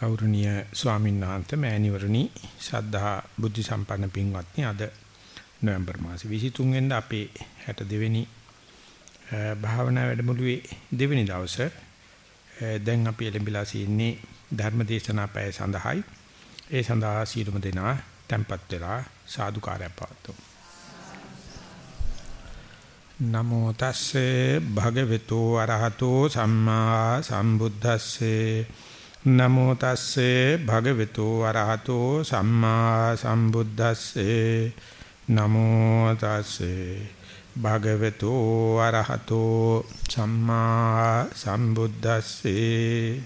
ගෞරවනීය ස්වාමීන් වහන්සේ මෑණිවරණි ශ්‍රද්ධා බුද්ධ සම්පන්න පින්වත්නි අද නොවැම්බර් මාසේ 23 වෙනිදා අපේ 62 වෙනි භාවනා වැඩමුළුවේ දෙවෙනි දවසේ දැන් අපි එළඹිලා සිටින්නේ ධර්ම දේශනා පැය සඳහායි. ඒ සඳහා සීලුම දෙනා tempත් වෙලා සාදුකාරයක් පවත්වමු. නමෝ තස්සේ භගවතු අරහතෝ සම්මා සම්බුද්දස්සේ නමෝ තස්සේ භගවතු අරහතෝ සම්මා සම්බුද්දස්සේ. නමෝ තස්සේ භගවතු අරහතෝ සම්මා සම්බුද්දස්සේ.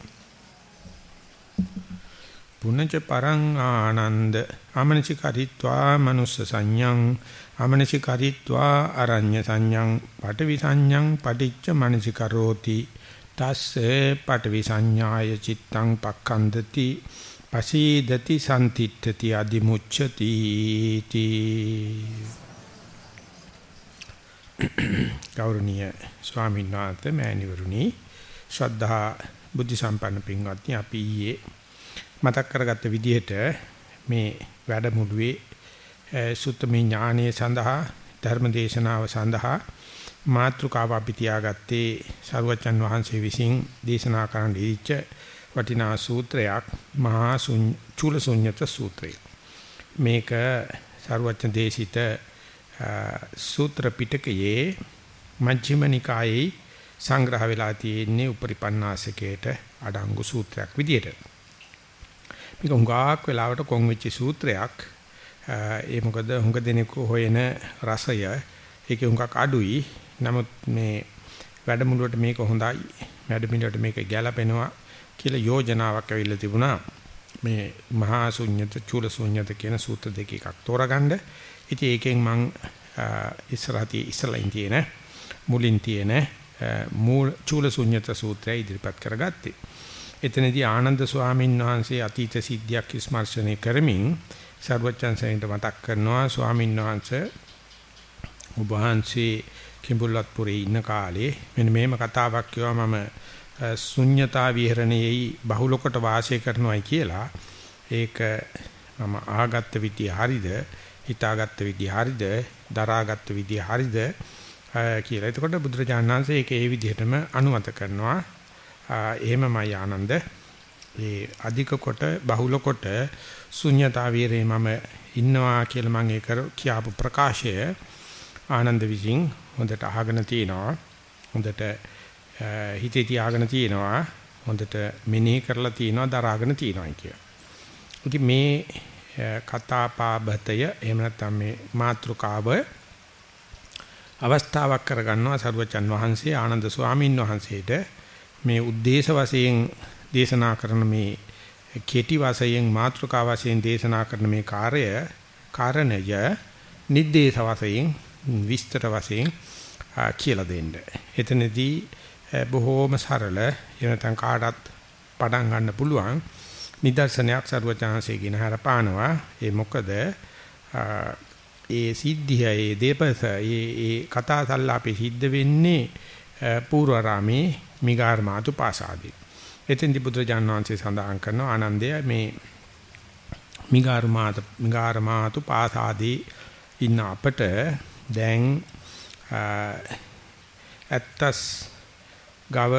පුනච පරං ආනන්ද අමනචිකරිත්වා මනුස්ස සංඤං අමනචිකරිත්වා අරඤ්‍ය සංඤං පටවි සංඤං පටිච්ච මනසිකරෝති. තස්සේ පටවි සංඥාය චිත්තං පක්ඛන්දති පසීදති සම්තිත්‍ත්‍ති අදිමුච්ඡති තී. ගෞරවනීය ස්වාමීන් වහන්සේ මෑණිවරුනි ශ්‍රද්ධා බුද්ධ සම්පන්න පින්වත්නි අපි ඊයේ මතක් කරගත්ත විදිහට මේ වැඩමුළුවේ සුත්තමේ ඥානයේ සඳහා ධර්ම දේශනාව සඳහා මාත්‍රකාව අපි තියාගත්තේ සරුවචන් වහන්සේ විසින් දේශනා කරන්න දීච්ච වටිනා සූත්‍රයක් මහා චූල ශුන්්‍යත සූත්‍රය. මේක සරුවචන් දේශිත සූත්‍ර පිටකයේ මජ්ක්‍ධිම නිකායේ සංග්‍රහ වෙලා තියෙන්නේ උපරිපන්නාසකේට අඩංගු සූත්‍රයක් විදියට. මේක හුඟක් වෙලාවට කොන් වෙච්ච සූත්‍රයක්. ඒ මොකද හුඟ දෙනෙකු හොයන රසය ඒකේ හුඟක් අඩුයි. නමුත් මේ වැඩමුළුවට මේක හොඳයි. වැඩමුළුවට මේක ගැළපෙනවා කියලා යෝජනාවක් ඇවිල්ලා තිබුණා. මේ මහා ශුන්්‍යත චූල ශුන්්‍යත කියන සූත්‍ර දෙක එකක් තෝරගන්න. ඉතින් ඒකෙන් මම ඉස්සරහදී ඉස්සලින් තියෙන මුලින් තියෙන මූල චූල ශුන්්‍යත සූත්‍රය ඉදිරිපත් කරගත්තේ. එතනදී ආනන්ද ස්වාමීන් වහන්සේ අතීත සිද්ධියක් ස්මර්ශනය කරමින් සර්වචන්සයින්ට මතක් කරනවා ස්වාමීන් වහන්සේ ඔබ වහන්සේ කිඹුල්වත්පුරේ ඉන්න කාලේ මෙන්න මේම කතාවක් කියවා මම ශුන්්‍යතා විහරණයේ බහුල කොට වාසය කරනවායි කියලා ඒක මම ආගත්ත විදිය හරිද හිතාගත්ත විදිය හරිද දරාගත්ත විදිය හරිද කියලා. එතකොට බුදුරජාණන් වහන්සේ ඒක ඒ විදිහටම අනුමත කරනවා. එහෙමමයි ආනන්ද. ඒ අධික කොට බහුල කොට ශුන්‍යතා විරේ මම ඉන්නවා කියලා මම ඒක කියාපු ප්‍රකාශය ආනන්ද විසින් හොඳට අහගෙන තියෙනවා. හොඳට හිතේ තියාගෙන තියෙනවා. හොඳට මෙනෙහි කරලා තියෙනවා දරාගෙන තියෙනවා කිය. ඉතින් මේ කතාපාබතය එහෙම නැත්නම් මේ මාත්‍රකාව අවස්ථාවක් කරගන්නවා සරුවචන් වහන්සේ ආනන්ද ස්වාමීන් වහන්සේට මේ ಉದ್ದೇಶ වශයෙන් දේශනා කරන මේ කෙටි වශයෙන් මාත්‍රකාව වශයෙන් දේශනා කරන මේ කාර්ය කාරණය නිද්දේශ වශයෙන් විස්තර වශයෙන් කියලා දෙන්න. එතනදී බොහෝම සරල එනතන් කාටත් පටන් ගන්න පුළුවන් නිදර්ශනයක් සරුවචාන්සේ කියන හරපානවා. ඒ මොකද ඒ සිද්ධිය ඒ දීපස ඒ ඒ කතා සල්ලාපේ සිද්ධ වෙන්නේ පූර්වරාමේ මිගාර මාතු පාසාදී. එතෙන්දි බුදුරජාණන් වහන්සේ සඳහන් කරන ආනන්දය මේ මිගාර මාත මිගාර මාතු පාසාදී ඉන්න අපට දැන් ඇත්තස් ගව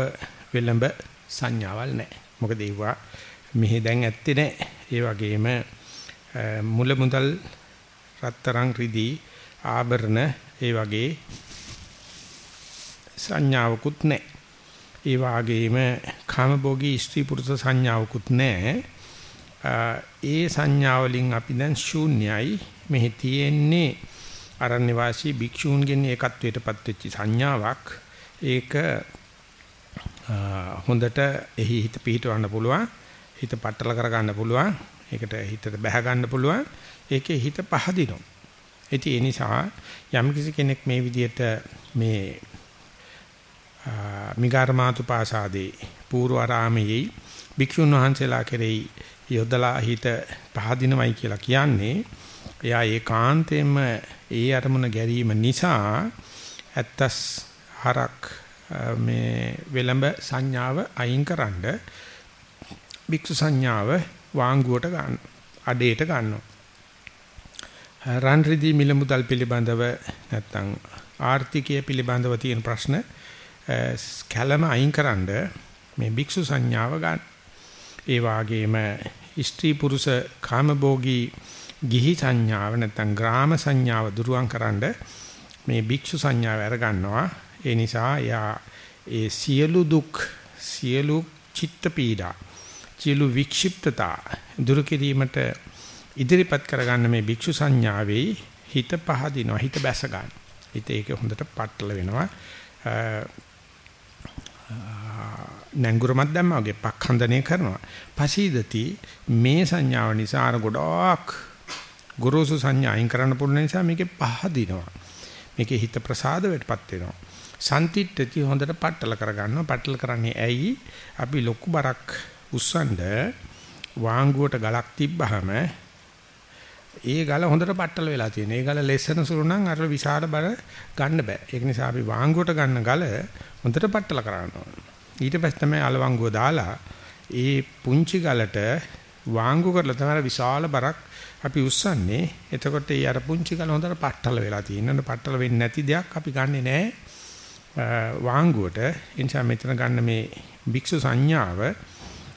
වෙලඹ සංඥාවල් නැහැ. මොකද ඒවා මෙහි දැන් ඇත්තේ නැහැ. ඒ වගේම මුල මුදල් රත්තරන් රිදී ආභරණ ඒ වගේ සංඥාවකුත් නැහැ. ඒ වාගේම කාමභෝගී ස්ත්‍රී පුරුෂ සංඥාවකුත් නැහැ. ඒ සංඥා වලින් අපි දැන් ශූන්‍යයි. මෙහි තියෙන්නේ අරණ්‍ය වාසී භික්ෂූන්ගෙන් ඒකත්වයටපත් වෙච්ච සංඥාවක්. ඒක හොඳට එහි හිත පිහිටවන්න පුළුවන්. හිත පట్టල කරගන්න පුළුවන්. ඒකට හිතට බැහැ ගන්න පුළුවන්. ඒකේ හිත පහදිනවා. ඉතින් ඒ නිසා යම් කිසි කෙනෙක් මේ විදිහට මේ මිගාරමාතු පාසාදේ පූර්වාරාමයේ භික්ෂුන් වහන්සේලා කෙරෙහි යොදලා හිත පහදිනවයි කියලා කියන්නේ එයා ඒකාන්තයෙන්ම ඒ අරමුණ ගැරීම නිසා ඇත්තස් හරක් මේ වෙලඹ සංඥාව අයින්කරනද භික්ෂු සංඥාව වාංගුවට ගන්න. අඩේට ගන්නවා. රන් රිදී මිල මුදල් පිළිබඳව නැත්නම් ආර්ථිකය පිළිබඳව තියෙන ප්‍රශ්න කැළම අයින්කරනද මේ භික්ෂු සංඥාව ගන්න. ඒ වාගේම ස්ත්‍රී පුරුෂ කාමභෝගී ගිහි සංඥාව නැත්නම් ග්‍රාම සංඥාව දුරුවන් කරන්න මේ භික්ෂු සංඥාව අරගන්නවා. ඒ නිසා යා ඒ සියලු දුක් සියලු චිත්ත පීඩා සියලු වික්ෂිප්තතා දුරු කිරීමට ඉදිරිපත් කරගන්න මේ භික්ෂු සංඥාවේ හිත පහදිනවා හිත බැස ගන්න. හිත ඒක හොඳට පట్టල වෙනවා. නැංගුරමත් දැම්මා වගේ පක්ඛන්දනය කරනවා. පසීදති මේ සංඥාව නිසා අර ගොඩක් ගොරෝසු සංඥා අයින් කරන්න පුළුවන් නිසා මේකේ පහදිනවා. මේකේ හිත ප්‍රසාද වෙටපත් වෙනවා. සම්තිත්‍ත්‍ති හොඳට පట్టල කරගන්නවා. පట్టල කරන්නේ ඇයි? අපි ලොකු බරක් උස්සනද වාංගුවට ගලක් තිබ්බහම ඒ ගල හොඳට පట్టල වෙලා තියෙන. ඒ ගල ලෙස්සන සුළු නම් අර විශාල බර ගන්න බෑ. ඒක නිසා අපි වාංගුවට ගන්න ගල හොඳට පట్టල කරන්න ඕන. ඊට පස්සේ තමයි අලවංගුව දාලා ඒ පුංචි ගලට වාංගු කරලා තමයි විශාල බරක් අපි උස්සන්නේ. එතකොට ඒ අර පුංචි කල හොඳට පට්ටල වෙලා තියෙනවා. පට්ටල වෙන්නේ නැති දෙයක් අපි ගන්නෙ නෑ. වාංගුවට එනිසා මෙතන ගන්න මේ භික්ෂු සංඥාව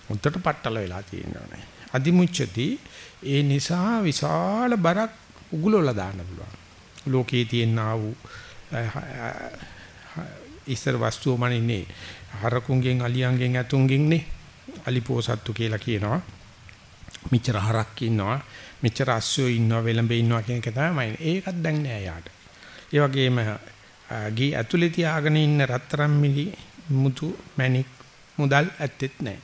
උන්ටට පට්ටල වෙලා තියෙනවා. අදිමුච්ඡති ඒ නිසා විශාල බරක් උගුලවලා දාන්න පුළුවන්. ලෝකයේ තියෙන ආ වූ ඉස්සර වස්තුව මනින්නේ හරකුන්ගෙන් අලියන්ගෙන් ඇතුන්ගෙන් නේ අලිපෝසත්තු කියලා කියනවා. මෙච්චර හරක් ඉන්නවා මෙච්චර අස්සෝ ඉන්නවා වෙලඹේ ඉන්නවා කියන එක තමයි ඒකත් දැන් නෑ යාට. ඒ වගේම ගී ඇතුලේ තියාගෙන ඉන්න රත්තරන් මිලි මුතු මැණික් මුදල් ඇත්තෙත් නෑ.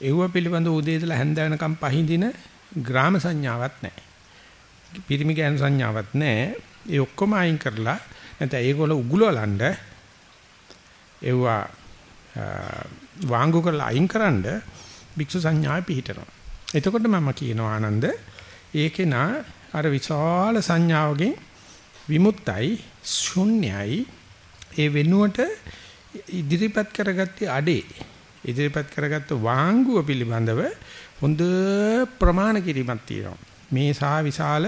ඒව පිළිබඳ උදේ ඉඳලා හැන්ද වෙනකම් පහඳින ග්‍රාම සංඥාවක් නැහැ. පිරිමි ගෑනු සංඥාවක් නැහැ. ඒ ඔක්කොම අයින් කරලා නැත්නම් ඒගොල්ල උගුලවලන්න ඒවා වාංගු කරලා අයින්කරනද භික්ෂු සංඥාය පිහිටනවා. එතකොට මම කියනවා ආනන්ද ඒකේ නා අර විශාල සංඥාවකින් විමුක්තයි ශුන්‍යයි ඒ වෙනුවට ඉදිරිපත් කරගත්තේ අඩේ ඉදිරිපත් කරගත්ත වාංගුව පිළිබඳව හොඳ ප්‍රමාණ කිරීමක් තියෙනවා. මේ සා විශාල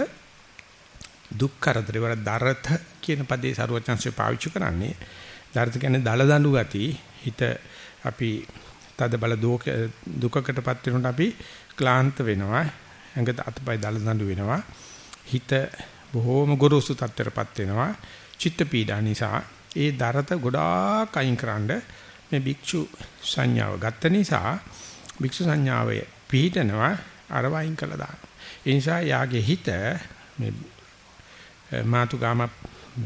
දුක් කරදර වල දරත කියන පදේ සරුවචන්සේ පාවිච්චි කරන්නේ. දරත කියන්නේ දල දඬු ගති. හිත අපි තද බල දුකකටපත් වෙනකොට අපි ක්ලාන්ත වෙනවා. ඇඟ අතපය දල දඬු වෙනවා. හිත බොහෝම ගොරෝසු තත්ත්වයටපත් වෙනවා. චිත්ත පීඩා නිසා ඒ දරත ගොඩාක් අයින් කරන්නේ මේ භික්ෂු සංඥාව ගත්ත නිසා භික්ෂු සංඥාවේ පිහිටනවා අර වයින් කළා දානවා. ඒ නිසා යාගේ හිත මේ මාතුගාම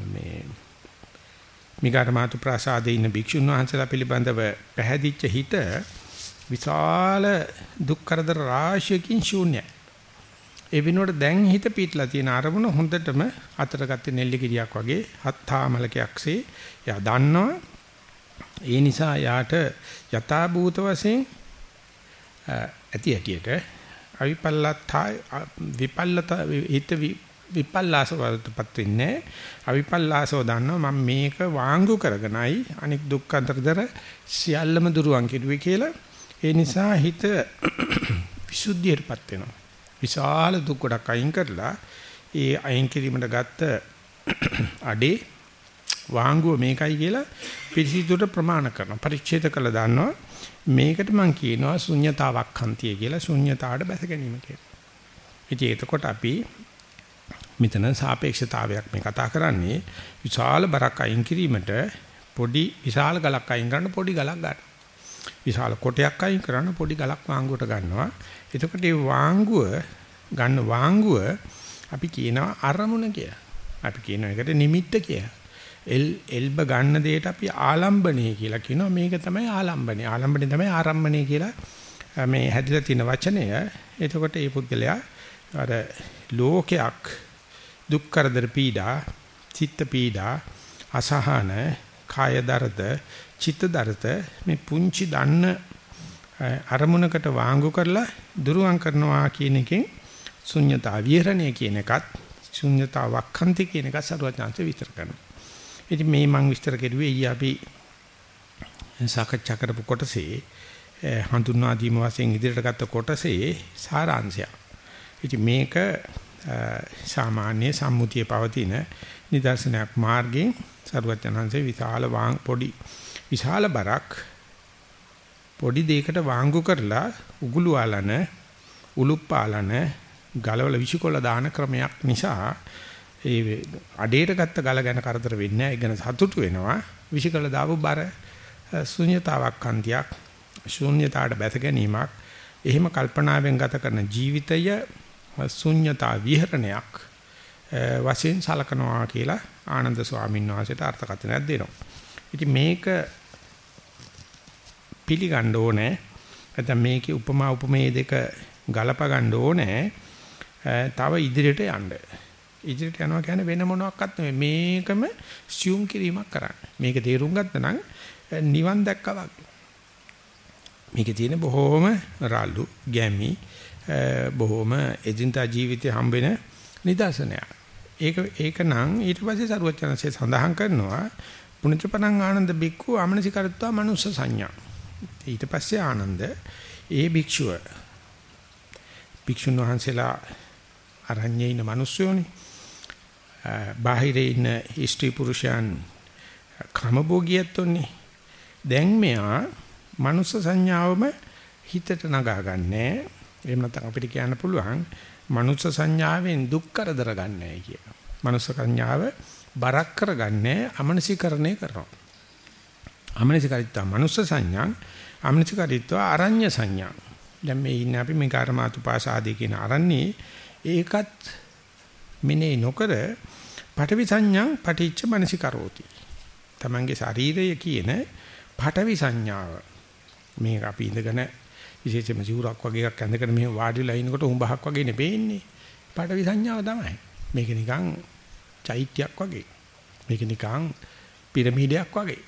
මේ මිගාර මාතු ප්‍රසාදේ ඉන්න භික්ෂුන් වහන්සේලා පිළිබඳව පැහැදිච්ච හිත විශාල දුක් කරදර රාශියකින් ශූන්‍යයි. ඒ වෙනුවට දැන් හිත පිටලා තියෙන අරමුණ හොඳටම අතට ගත්තේ නෙල්ලි කිරියක් වගේ හත්තාමලකයක්සේ එයා දන්නවා. ඒ නිසා යාට යථා භූත වශයෙන් ඇති ඇටියට අවිපල්ලතා විපල්ලත හිත විපල්ලාස වලටපත් වෙන්නේ අවිපල්ලාසව දන්නවා මම මේක වාංගු කරගෙනයි අනික් දුක් අතරදර සියල්ලම දුරුවන් කෙරුවේ කියලා. ඒ නිසා හිත විසුද්ධියටපත් වෙනවා විශාල දුක් ගොඩක් අයින් කරලා ඒ අයින් කිරීමට ගත්ත අඩේ වාංගුව මේකයි කියලා පිරිසිදුට ප්‍රමාණ කරනවා. පරිච්ඡේද කළා දාන්නවා. මේකට මම කියනවා ශුන්්‍යතාවක් හන්තිය කියලා ශුන්්‍යතාවට බැස ගැනීම කියලා. ඉතින් එතකොට අපි මෙතන සාපේක්ෂතාවයක් මේ කතා කරන්නේ විශාල බරක් අයින් කිරීමට පොඩි විශාල ගලක් අයින් කරන්න පොඩි ගලක් ගන්න. විශාල කොටයක් අයින් කරන්න පොඩි ගලක් වාංගුවට ගන්නවා. එතකොට මේ වාංගුව ගන්න වාංගුව අපි කියනවා අරමුණ කියලා. අපි කියනවා ඒකට නිමිත්ත කියලා. එල් එල්බ ගන්න දෙයට අපි ආලම්බණය කියලා කියනවා මේක තමයි ආලම්බණය ආලම්බණය තමයි ආරම්භණය කියලා මේ හැදිලා තියෙන වචනය එතකොට මේ පුද්ගලයා අර ලෝකයක් දුක් කරදර පීඩා චිත්ත පීඩා අසහන කාය දරද චිත්ත දරද මේ පුංචි දන්න අරමුණකට වාංගු කරලා දුරුවන් කරනවා කියන එකෙන් ශුන්්‍යතා විහරණය කියන එකත් ශුන්්‍යතා වක්ඛන්ති කියන එකත් සරුවචාන්ත විතර කරනවා ඉතින් මේ මම විස්තර කෙරුවේ ඊ අපි සාකච්ඡා කරපු කොටසේ හඳුන්වා දීම වශයෙන් ඉදිරියට ගත්ත කොටසේ සාරාංශය. ඉතින් මේක සාමාන්‍ය සම්මුතිය පවතින නිදර්ශනයක් මාර්ගයෙන් සරුවචනහන්සේ විශාල වාං පොඩි විශාල බරක් පොඩි දෙයකට වාංගු කරලා උගුළු ආලන උලුප්පාලන ගලවල විසිකොල දාන ක්‍රමයක් නිසා ඒ අඩේට ගත්ත ගල ගැන කරදර වෙන්නේ නැහැ. ඒ ගැන සතුටු වෙනවා. විසිකොල දාපු බර ශුන්‍යතාවක් කන්තියක් ශුන්‍යතාවට බැස ගැනීමක් එහෙම කල්පනාවෙන් ගත කරන ජීවිතය ශුන්‍යතා විහරණයක් වශයෙන් සලකනවා කියලා ආනන්ද ස්වාමීන් වහන්සේට අර්ථකථනයක් දෙනවා. ඉතින් මේක පිළිගන්න ඕනේ. නැත්නම් මේකේ උපමා උපමේය දෙක ගලප ගන්න ඕනේ. තව ඉදිරියට යන්න. ඉදිරියට යනවා කියන්නේ වෙන මොනවත් නෙමෙයි මේකම සියුම් කිරීමක් කරන්න. මේක තේරුම් ගත්තා නම් නිවන් දැක්කා වගේ. මේකේ තියෙන බොහොම රාළු ගැමි බොහොම එදිනදා ජීවිතේ හම්බෙන නිදර්ශනයක්. ඒක ඒක නම් ඊට පස්සේ සරුවචනසේ සඳහන් කරනවා පුණජපණං ආනන්ද බික්ඛු අමනසිකරත්වා මනුස්ස සංඥා. ඊට පස්සේ ආනන්ද ඒ භික්ෂුව භික්ෂුන් වහන්සේලා අරඤ්ඤේ ඉන්න මිනිස්සුනේ බාහිරේ ඉන්න ස්ත්‍රී පුරුෂයන් කාමභෝගියත්ෝනේ දැන් මෙයා මනුස්ස සංඥාවම හිතට නගා ගන්නෑ එහෙම නැත්නම් අපිට කියන්න පුළුවන් මනුස්ස සංඥාවෙන් දුක් කරදර ගන්නෑ කියන. මනුස්ස සංඥාව බරක් කරගන්නේ අමනසිකරණය කරනවා. අමනසිකරිත්වා මනුස්ස සංඥා අමනසිකරිත්වා අරඤ්‍ය සංඥා. දැන් මේ ඉන්නේ අපි මේ කර්මාතුපාසාදී කියන අරන්නේ ඒකත් මෙනේ නොකර පඨවි සංඥා පටිච්ච මනසිකරෝති. තමන්ගේ ශරීරය කියන පඨවි සංඥාව මේක අපි ඉඳගෙන විශේෂයෙන්ම සිවුරක් වගේ එකක් ඇඳගෙන මෙහෙම වාඩිලා ඉනකොට උඹහක් වගේ නෙපෙන්නේ. පඨවි සංඥාව තමයි. මේක නිකන් චෛත්‍යයක් වගේ. මේක නිකන් පිරමීඩයක් වගේ.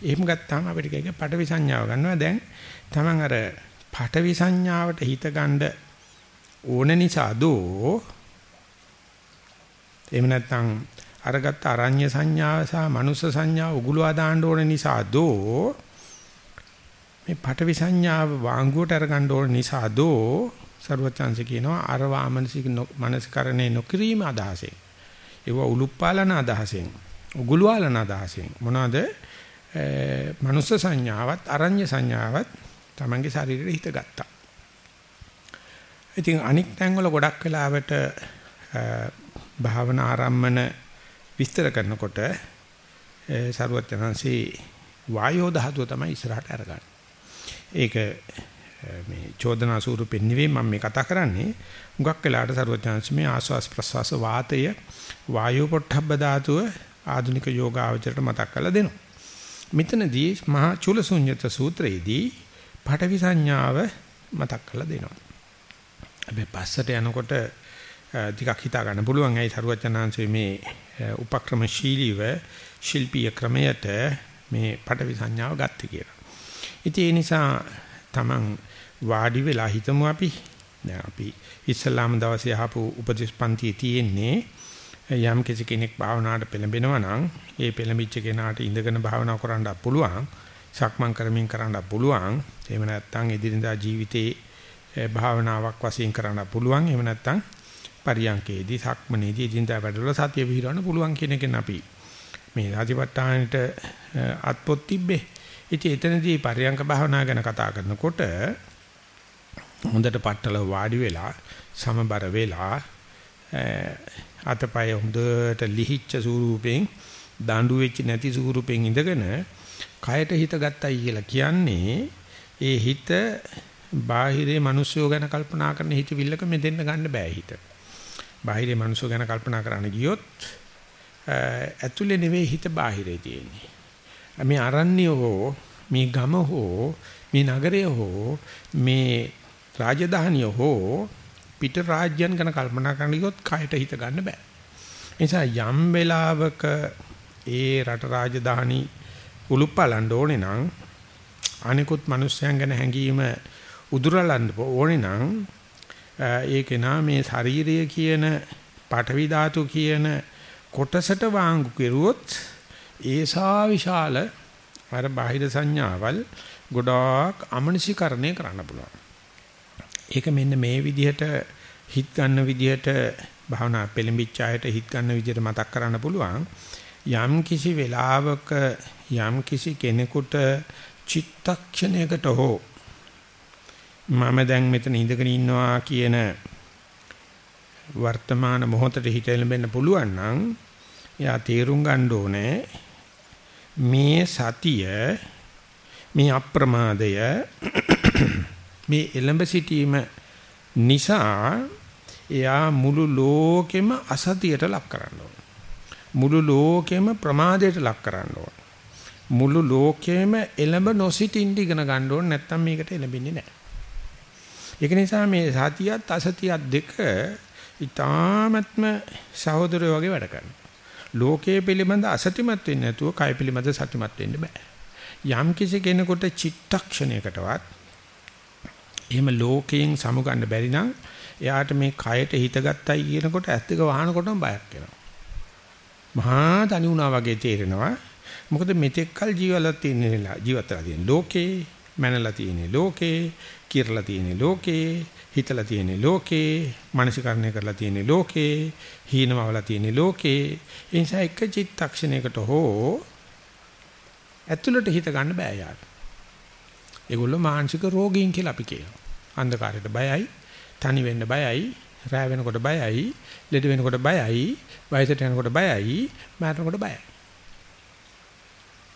එහෙම ගත්තාම අපිට කියක පඨවි සංඥාව ගන්නවා. දැන් Taman අර පඨවි සංඥාවට හිත ගන්න ඕන නිසා දෝ එහෙම නැත්නම් අරගත්ත අරඤ්‍ය සංඥාව සහ මනුස්ස සංඥාව උගුලවා දාන්න ඕන නිසා දෝ මේ පටවි සංඥාව වාංගුවට අරගන්න ඕන නිසා දෝ ਸਰවචන්ස කියනවා අර වාමනසික මනස්කරණේ නොකිරීම අදහසෙන් ඒව උලුප්පාලන අදහසෙන් උගුලවාලන අදහසෙන් මොනවාද මනුස්ස සංඥාවත් අරඤ්‍ය සංඥාවත් Tamange ශරීරෙට හිත ගත්තා ඉතින් අනික් තැන්වල ගොඩක් වෙලාවට භාවනා ආරම්මන විස්තර කරනකොට සරුවචනන්සේ වායෝ ධාතුව තමයි ඉස්සරහට අරගන්නේ. ඒක මේ චෝදනා ස්වරූපෙන් නෙවෙයි මම මේ කතා කරන්නේ. හුඟක් වෙලාට සරුවචනන්සේ මේ ආස්වාස් ප්‍රස්වාස වාතය වායෝ පොට්ටබ්බ ධාතුව ආධුනික යෝගාවචරයට මතක් කරලා දෙනවා. මෙතනදී මහා චුලසුඤ්ඤත සූත්‍රයේදී පඨවි සංඥාව මතක් කරලා දෙනවා. හැබැයි පස්සට යනකොට ටිකක් හිතා ගන්න පුළුවන් ඇයි සරුවචනාංශයේ මේ උපක්‍රමශීලීව ශිල්පීය ක්‍රමයට මේ පටවි සංඥාව ගත්තේ කියලා. ඉතින් ඒ නිසා Taman වාඩි වෙලා හිතමු අපි දැන් අපි ඉස්ලාම දවසේ ආපු උපදේශ පන්තියේ තියෙන්නේ යම් කිසි කෙනෙක් භාවනාවට පෙළඹෙනවා නම් ඒ පෙළඹිච්ච කෙනාට ඉඳගෙන භාවනා කරන්න පුළුවන් සක්මන් කරමින් කරන්න පුළුවන් එහෙම නැත්නම් එදිනදා ජීවිතේ භාවනාවක් වශයෙන් කරන්න පුළුවන් එහෙම නැත්නම් පරියංකේදී සක්මනේදී එදිනදා වැඩවල සතිය පිහිරවන්න පුළුවන් කියන එකෙන් අපි මේ ආදිපට්ඨානෙට අත්පොත් තිබ්බේ. ඉතින් එතනදී පරියංක භාවනා ගැන කතා කරනකොට හොඳට පట్టල වාඩි වෙලා සමබර වෙලා අතපය හොඳට ලිහිච්ච ස්වරූපෙන් දඬු වෙච්ච නැති ස්වරූපෙන් ඉඳගෙන කයට හිත ගත්තයි කියලා කියන්නේ ඒ හිත බාහිරේ මිනිස්සු ගැන කල්පනා කරන හිතවිල්ලක මෙදෙන්න ගන්න බෑ හිත. බාහිරේ මිනිස්සු ගැන කල්පනා කරන්න ගියොත් ඇතුලේ නෙවෙයි හිත බාහිරේ තියෙන්නේ. මේ අරණ්‍ය හෝ මේ ගම හෝ මේ නගරය හෝ මේ රාජධානිය හෝ පිට රාජ්‍යයන් ගැන කල්පනා කරන්න ගියොත් කයට හිත ගන්න බෑ. නිසා යම් වෙලාවක ඒ රට රාජධානි උලුප්පලන්න ඕනේ නම් අනිකුත් මිනිස්යන් ගැන හැඟීම උදුරලන්න ඕනේ නම් ඒක නා මේ ශරීරය කියන පඨවි ධාතු කියන කොටසට වාංගු කෙරුවොත් ඒසා විශාල අර බාහිර සංඥාවල් ගොඩාක් අමනසිකරණය කරන්න පුළුවන්. ඒක මෙන්න මේ විදිහට හිත ගන්න විදිහට භාවනා පෙළඹිච්ච අයට හිත ගන්න විදිහට මතක් කරන්න පුළුවන්. යම් කිසි වෙලාවක යම් කිසි කෙනෙකුට චිත්තක්ෂණයකට හෝ මම දැන් මෙතන ඉඳගෙන ඉන්නවා කියන වර්තමාන මොහොතේ හිත එළඹෙන්න පුළුවන් නම් එයා තේරුම් ගන්න ඕනේ මේ සතිය මේ අප්‍රමාදය මේ එළඹ සිටීම නිසා එයා මුළු ලෝකෙම අසතියට ලක් කරන්න ඕන. මුළු ලෝකෙම ප්‍රමාදයට ලක් කරන්න ඕන. මුළු ලෝකෙම එළඹ නොසිටින්න ඉගෙන ගන්න ඕන නැත්නම් මේකට එළඹෙන්නේ නැහැ. ඒක නිසා මේ සතියත් අසතියත් දෙක ඊ타ත්ම සහෝදරයෝ වගේ වැඩ කරනවා. ලෝකයේ පිළිබඳ අසතිමත් වෙන්නේ නැතුව කය පිළිබඳ සතිමත් වෙන්න බෑ. යම් කිසි කෙනෙකුට චිත්තක්ෂණයකටවත් එහෙම ලෝකයෙන් සමුගන්න බැරි නම් එයාට මේ කයට හිත ගත්තයි කියනකොට ඇස් දෙක වහනකොටම බයක් එනවා. මහා තනි වුණා වගේ තේරෙනවා. මොකද මෙතෙක් කල ජීවලා තියෙන ජීවිතලා තියෙන ලෝකේ මැනලා තියෙන ලෝකේ කිරලා තියෙන ලෝකේ හිතලා තියෙන ලෝකේ මානසිකරණය කරලා තියෙන ලෝකේ හීනමවලා තියෙන ලෝකේ ඒ නිසා එක චිත්තක්ෂණයකට හෝ ඇතුළට හිත ගන්න බෑ යාට. ඒගොල්ලෝ මානසික රෝගීන් කියලා අපි කියනවා. අන්ධකාරයට බයයි, තනි වෙන්න බයයි, රෑ වෙනකොට බයයි, ලෙඩ වෙනකොට බයයි, වයසට යනකොට බයයි, මරනකොට බයයි.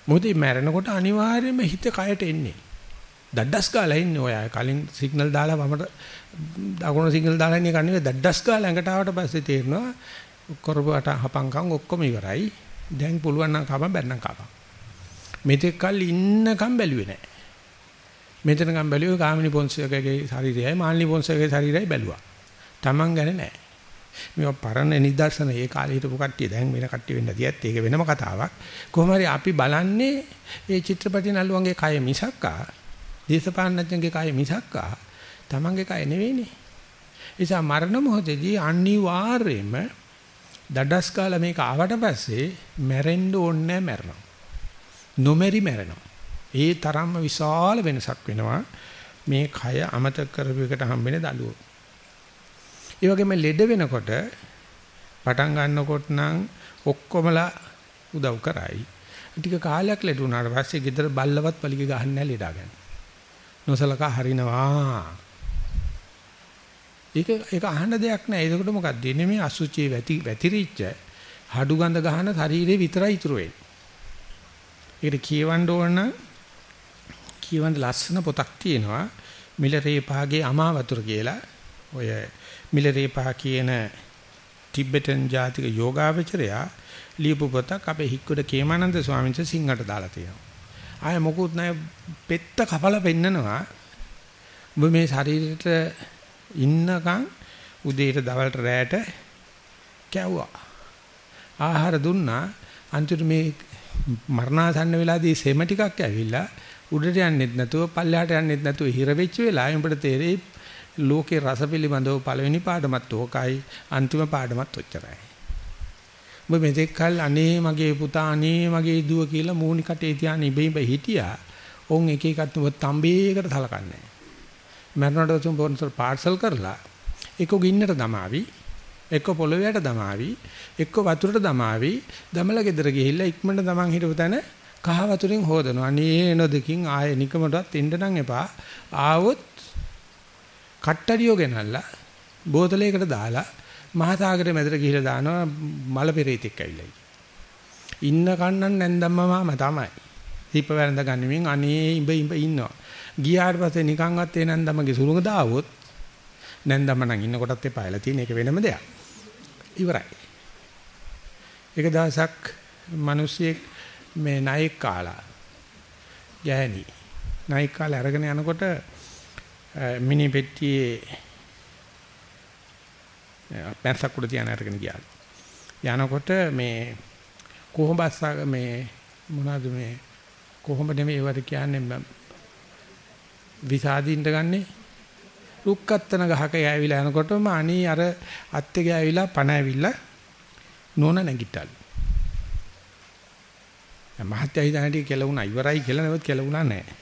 මොකද මරනකොට අනිවාර්යයෙන්ම හිත කයට එන්නේ. දඩස් ගාලා ඉන්නේ ඔය කලින් සිග්නල් දාලා වමට දකුණු සිග්නල් දාලා ඉන්නේ කන්නේ දඩස් ගාලා ඇඟට ආවට පස්සේ තේරෙනවා කරපුවට හපංකම් ඔක්කොම ඉවරයි. දැන් පුළුවන් නම් කපන් බැන්නම් කපන්. මෙතෙක් කල් ඉන්නකම් බැලුවේ නැහැ. මෙතනකම් බැලුවේ ගාමිණි පොන්සේකගේ ශරීරයයි මාල්නි පොන්සේකගේ ශරීරයයි බැලුවා. Taman ගැන නැහැ. මේවා පරණ නිදර්ශන ඒ කාලේ හිටපු කට්ටිය දැන් වෙන කට්ටිය වෙන්න දියත් ඒක වෙනම කතාවක්. කොහොම හරි අපි බලන්නේ මේ චිත්‍රපටි නළුවන්ගේ කය මිසක්කා දේශපාලනඥයන්ගේ කය මිසක්කා Tamanගේ කය නෙවෙයිනේ. නිසා මරණ මොහොතේදී අනිවාර්යයෙන්ම දඩස් කාලා මේක ආවට පස්සේ මැරෙන්න ඕනේ නැහැ මැරෙනවා. නොමෙරි මැරෙනවා. ඒ තරම්ම විශාල වෙනසක් වෙනවා මේ කය අමතක කරපු එකට හම්බෙන දඬුව. ඒ වගේම ලෙඩ වෙනකොට පටන් ගන්නකොට නම් ඔක්කොමලා උදව් කරයි. ටික කාලයක් ලෙඩ වුණාට පස්සේ ගෙදර බල්ලවත් පලිග ගහන්නේ නැහැ ලෙඩා ගන්න. නොසලකා හරිනවා. ඒක ඒක අහන්න දෙයක් නෑ. ඒකට මොකක්ද? එන්නේ මේ අසුචි වැති වැතිරිච්ච හඩු ගඳ ගහන ශරීරේ විතරයි ඉතුරු වෙන්නේ. ඒකට කියවන්න ඕන කියවන්න ලස්සන පොතක් තියෙනවා. මිලරේපාගේ අමාවතුර කියලා. ඔය මිලරේපා කියන ටිබෙටන් ජාතික යෝගාවචරයා ලියපු පොතක් අපේ හික්කොඩ කේමානන්ද ස්වාමීන් වහන්සේ සිංහට දාලා තියෙනවා. ආය මොකුත් නැහැ පෙත්ත කපලා පෙන්නනවා. ඔබ මේ ශරීරෙට ඉන්නකම් උදේට දවල්ට රැයට කැවුවා. ආහාර දුන්නා අන්තිමට මේ මරණාසන්න වෙලාදී සෙම ටිකක් ඇවිල්ලා උඩට යන්නෙත් නැතුව පල්ලෙහාට යන්නෙත් නැතුව හිර වෙච්ච වෙලාවෙ උඹට තේරෙයි ලෝකේ රස පිළිබඳව පළවෙනි පාඩමත් ඕකයි අන්තිම පාඩමත් ඔච්චරයි. ඔබ මෙතෙක් කල් අනේ මගේ පුතා අනේ මගේ දුව කියලා මූණි කටේ තියාන ඉබේ ඉබේ හිටියා. ඔවුන් එක එකක් ඔබ තඹේකට සලකන්නේ. මරණට තුන් පොන්සල් පාර්සල් කරලා එක්ක ගින්නට දමාවි එක්ක පොළොවේට දමාවි එක්ක වතුරට දමාවි දමලා ගෙදර ගිහිල්ලා ඉක්මනට තමන් හිටපු තැන කහ වතුරෙන් හොදනවා. අනේ නොදකින් ආයෙ නිකමටවත් එන්න නම් එපා. ආවොත් කට්ටඩියෝ ගෙනල්ලා බෝතලයකට දාලා මහසાગරේ මැදට ගිහිලා දානවා මල පෙරේතෙක් ඇවිල්ලා. ඉන්න කන්නන් නැන්දම්මම තමයි. දීප වැරඳ ගන්නෙමින් අනේ ඉඹ ඉඹ ඉන්නවා. ගියාට පස්සේ නිකන්වත් ඒ නැන්දම්මගේ සුරුඟ දාවොත් නැන්දම්ම නම් ඉන්න කොටත් එපායලා තියෙන එක වෙනම දෙයක්. ඉවරයි. එක දවසක් මිනිස්සෙක් මේ නයික් කාලා ගෑණි නයික් කාලා අරගෙන යනකොට මිනි පෙට්ටියේ පැන්සක් උඩ තියන අරගෙන ගියා. යනකොට මේ කොහොඹස්ස මේ මොනවද මේ කොහොඹ නෙමෙයි ඒවට කියන්නේ විසාදින්න ගන්නේ රුක්කත්තන ගහක යෑවිලා යනකොටම අනී අර අත්තේ ගෑවිලා පණ ඇවිල්ලා නෝන නැගිට්ටලු. මහත්ය හිතන්නේ කෙලුණා ඉවරයි කියලා නෙවෙයි කෙලුණා නැහැ.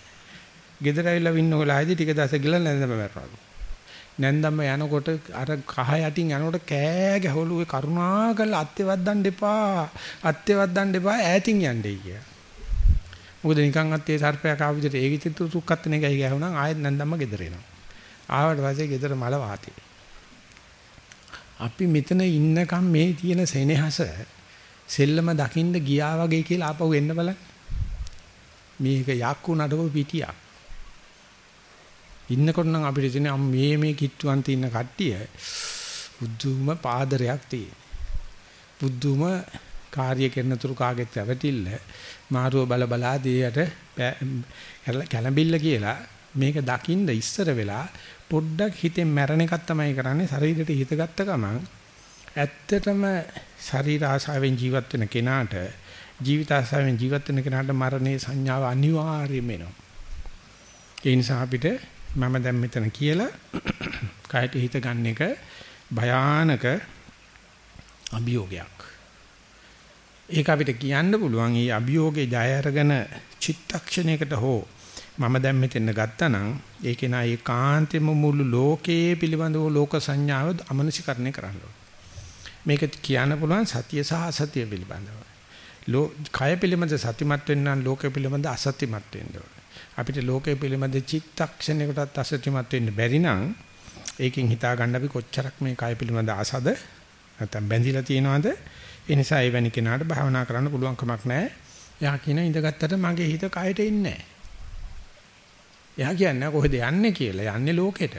ගෙදර ඇවිල්ලා වින්න වෙලාවේදී ටික දවස් ගිහලා නැන්දම මැරෙනවලු. නැන්දම යනකොට අර කහ යටින් යනකොට කෑ ගැහවලු ඒ කරුණාකරලා අත්තේවත් දන්න එපා. අත්තේවත් දන්න එපා ඈතින් යන්නේ කියලා. මොකද නිකන් අත්තේ සර්පයක් ආව විදිහට ඒ විදිහට සුක්කත්තනේ ගහයි ගැහුණා ආයෙත් නැන්දම ගෙදර එනවා. ආවට පස්සේ ගෙදර මල වාතේ. අපි මෙතන ඉන්නකම් මේ තියෙන සෙනෙහස සෙල්ලම දකින්න ගියා වගේ කියලා ආපහු එන්න බලන්න. මේක යක්කු නඩව පිටියක්. ඉන්නකොට නම් අපිට තියෙන මේ මේ කිට්ටුවන් තියෙන කට්ටිය බුද්ධුම පාදරයක් තියෙන. බුද්ධුම කාර්ය කරන තුරු කාගෙත් රැවටිල්ල මාරුව බල බලා දියට කැළඹිල්ල කියලා මේක දකින්න ඉස්සර වෙලා පොඩ්ඩක් හිතෙන් මැරණ එකක් තමයි කරන්නේ ශරීරයට හිත ගත්ත ගමන් ඇත්තටම ශරීර ආසාවෙන් ජීවත් වෙන කෙනාට ජීවිත ආසාවෙන් ජීවත් වෙන කෙනාට මරණේ සංඥාව අනිවාර්යයෙන්ම එනවා. ඒ නිසා අපිට මම දැන් මෙතන කියලා කයට හිත ගන්න එක භයානක අභියෝගයක්. ඒක අපිට කියන්න පුළුවන් මේ අභියෝගේ ජය අරගෙන චිත්තක්ෂණයකට හෝ මම දැන් මෙතන ගත්තා නම් ඒකේ නා ඒකාන්තෙම මුළු ලෝකයේ පිළිබඳව ලෝක සංඥාව අමනසිකරණය කරන්න මේක කියන්න පුළුවන් සතිය සහ අසතිය පිළිබඳව. ලෝ කය පිළිබඳ සතිමත් වෙන්න නම් ලෝකය පිළිබඳ අසතිමත් වෙන්න ඕනේ. අපිට ලෝකය පිළිබඳ චිත්තක්ෂණයකටත් අසතිමත් වෙන්න බැරි නම් ඒකෙන් හිතා ගන්න අපි කොච්චරක් මේ කය පිළිබඳ අසද නැත්නම් බැඳිලා තියෙනවද? ඒ නිසා ඒ වැනි කෙනාට භාවනා කරන්න පුළුවන් කමක් නැහැ. එයා කියන ඉඳගත්තට මගේ හිත කයට ඉන්නේ නැහැ. එයා කියන්නේ කොහෙද යන්නේ කියලා. යන්නේ ලෝකෙට.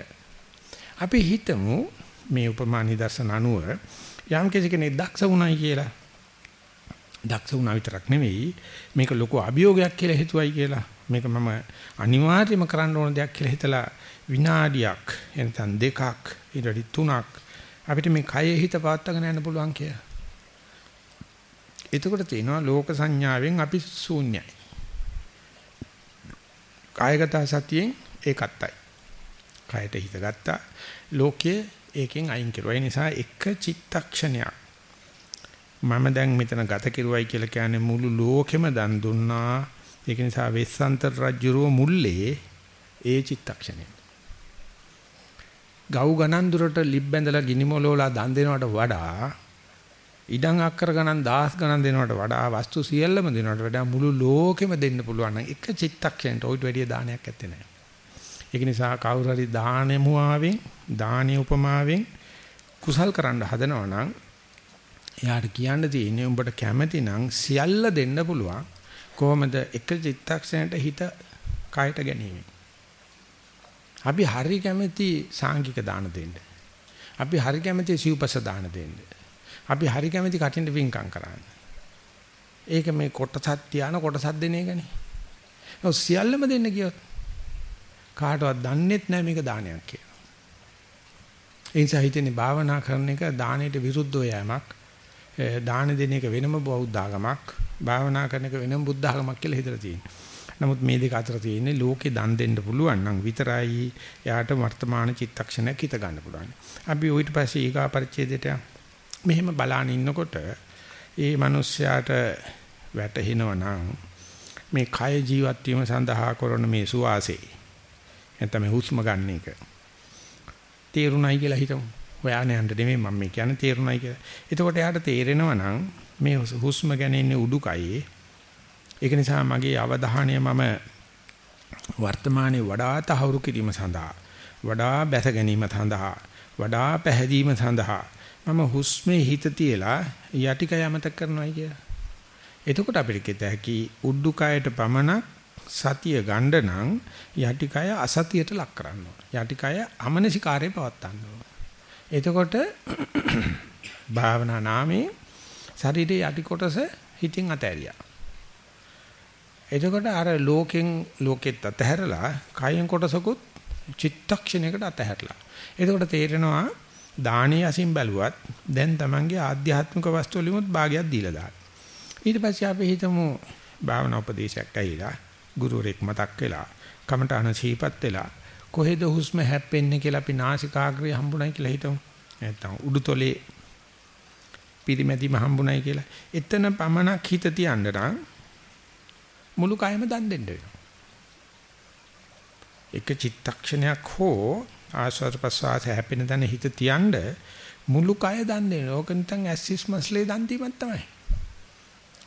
අපි හිතමු මේ උපමා නිදර්ශන අනුව යම් කෙනෙක් දක්ෂ වුණයි කියලා. දක්ෂ වුණා විතරක් නෙවෙයි මේක ලොකු අභියෝගයක් කියලා හිතුවයි කියලා. මේක මම අනිවාර්යයෙන්ම කරන්න ඕන දෙයක් කියලා හිතලා විනාඩියක් එනතන් දෙකක් ඊට තුනක් අපිට මේ කයේ හිත පවත්වාගෙන යන්න පුළුවන් කියලා. එතකොට තියෙනවා ලෝක සංඥාවෙන් අපි ශූන්‍යයි. කායගත සතියෙන් ඒකත්තයි. කායට හිත ගත්තා ලෝකයේ ඒකෙන් අයින් කරුවා. ඒ නිසා එක චිත්තක්ෂණයක් මම දැන් මෙතන ගත කෙරුවයි කියලා කියන්නේ මුළු ලෝකෙම දන් දුන්නා. ඒක නිසා වෙස්සන්තර රජුරෝ මුල්ලේ ඒ චිත්තක්ෂණය. ගව් ගණන් දුරට ලිබ් බැඳලා ගිනිමොලෝලා දන් දෙනවට වඩා ඉඩම් අක්කර ගණන් දහස් ගණන් දෙනවට වඩා වස්තු සියල්ලම දෙනවට වඩා මුළු ලෝකෙම දෙන්න පුළුවන් නම් එක චිත්තක්ෂණයට ඔයිට වැඩිය දානයක් ඇත්තේ නැහැ. ඒක නිසා කවුරු හරි දානෙමුවාවෙන් දානීය උපමාවෙන් කුසල් කරන්න හදනවා නම් එයාට කියන්න තියෙන්නේ උඹට කැමති නම් සියල්ල දෙන්න පුළුවන් කොහොමද එක චිත්තක්ෂණයට හිත කයට ගැනීම. අපි හරි කැමති සාංගික දාන දෙන්න. අපි හරි කැමති සිව්පස දාන දෙන්න. අපි හරි කැමති කටින්ට වින්කම් කරන්න. ඒක මේ කොටසක් තියාන කොටසක් දෙන එකනේ. ඔව් සියල්ලම දෙන්න කියොත් කාටවත් දන්නේත් නැහැ මේක දානයක් කියලා. ඒ නිසා හිතන්නේ භාවනා කරන එක දාණයට විරුද්ධව යෑමක්. දාන දෙන එක වෙනම බෞද්ධ ආගමක්, භාවනා කරන එක වෙනම බුද්ධ ආගමක් කියලා හිතලා තියෙනවා. නමුත් මේ දෙක අතර තියෙන්නේ ලෝකේ දන් දෙන්න පුළුවන් නම් විතරයි එයාට වර්තමාන චිත්තක්ෂණයක් හිත ගන්න පුළුවන්. අපි ඊට පස්සේ ඊගා පරිච්ඡේදයට මෙහෙම බලාන ඉන්නකොට ඒ මිනිස්යාට වැටහෙනවා නම් මේ කය ජීවත් වීම සඳහා කරන මේ සුවාසේ නැත්නම් හුස්ම ගන්න එක තේරුණයි කියලා හිතමු. හොයාගෙන යන්න නෙමෙයි මම මේ කියන්නේ තේරුණයි කියලා. එතකොට එයාට තේරෙනවා නම් මේ හුස්ම ගැන ඉන්නේ උඩුකයේ. ඒක නිසා මගේ අවධානය මම වර්තමානයේ වඩා තහවුරු කිරීම සඳහා වඩා බැස ගැනීම සඳහා වඩා පැහැදීම සඳහා මම හුස්මේ හිත තියලා යටිකය අමතක කරනවායි කියලා. එතකොට අපිට කිත හැකි උඩුකයට පමණක් සතිය ගන්න නම් යටිකය අසතියට ලක් කරන්න ඕන. යටිකය අමනසිකාරයේ පවත්තන්න ඕන. එතකොට භාවනා නාමේ ශරීරයේ යටි කොටස හිතින් අතෑරියා. එතකොට අර ලෝකෙන් ලෝකෙත් අතහැරලා කයෙන් කොටසකුත් චිත්තක්ෂණයකට අතහැරලා. එතකොට තේරෙනවා දානීය අසින් බැලුවත් දැන් Tamange ආධ්‍යාත්මික වස්තු වලිමුත් භාගයක් දීලා දාන්න. ඊට පස්සේ අපි හිතමු භාවනා උපදේශයක් ඇහිලා ගුරුවරයෙක් මතක් වෙලා කමටහන සීපත් වෙලා කොහෙද හුස්ම හැප්පෙන්නේ කියලා අපි නාසිකාග්‍රේ හම්බුණයි කියලා හිතමු. නැත්තම් උඩුතොලේ පිරිමැදිම හම්බුණයි කියලා. එතන පමණක් හිත තියන්න නම් මුළු කයම දන් දෙන්න වෙනවා. එක චිත්තක්ෂණයක් හෝ ආස්වාද ප්‍රසවාස හැපෙන තැන හිත තියන්න මුළු කය දන් දෙන. ඕක නිකන් ඇසිස් මස්ලේ දන් දීමක් තමයි.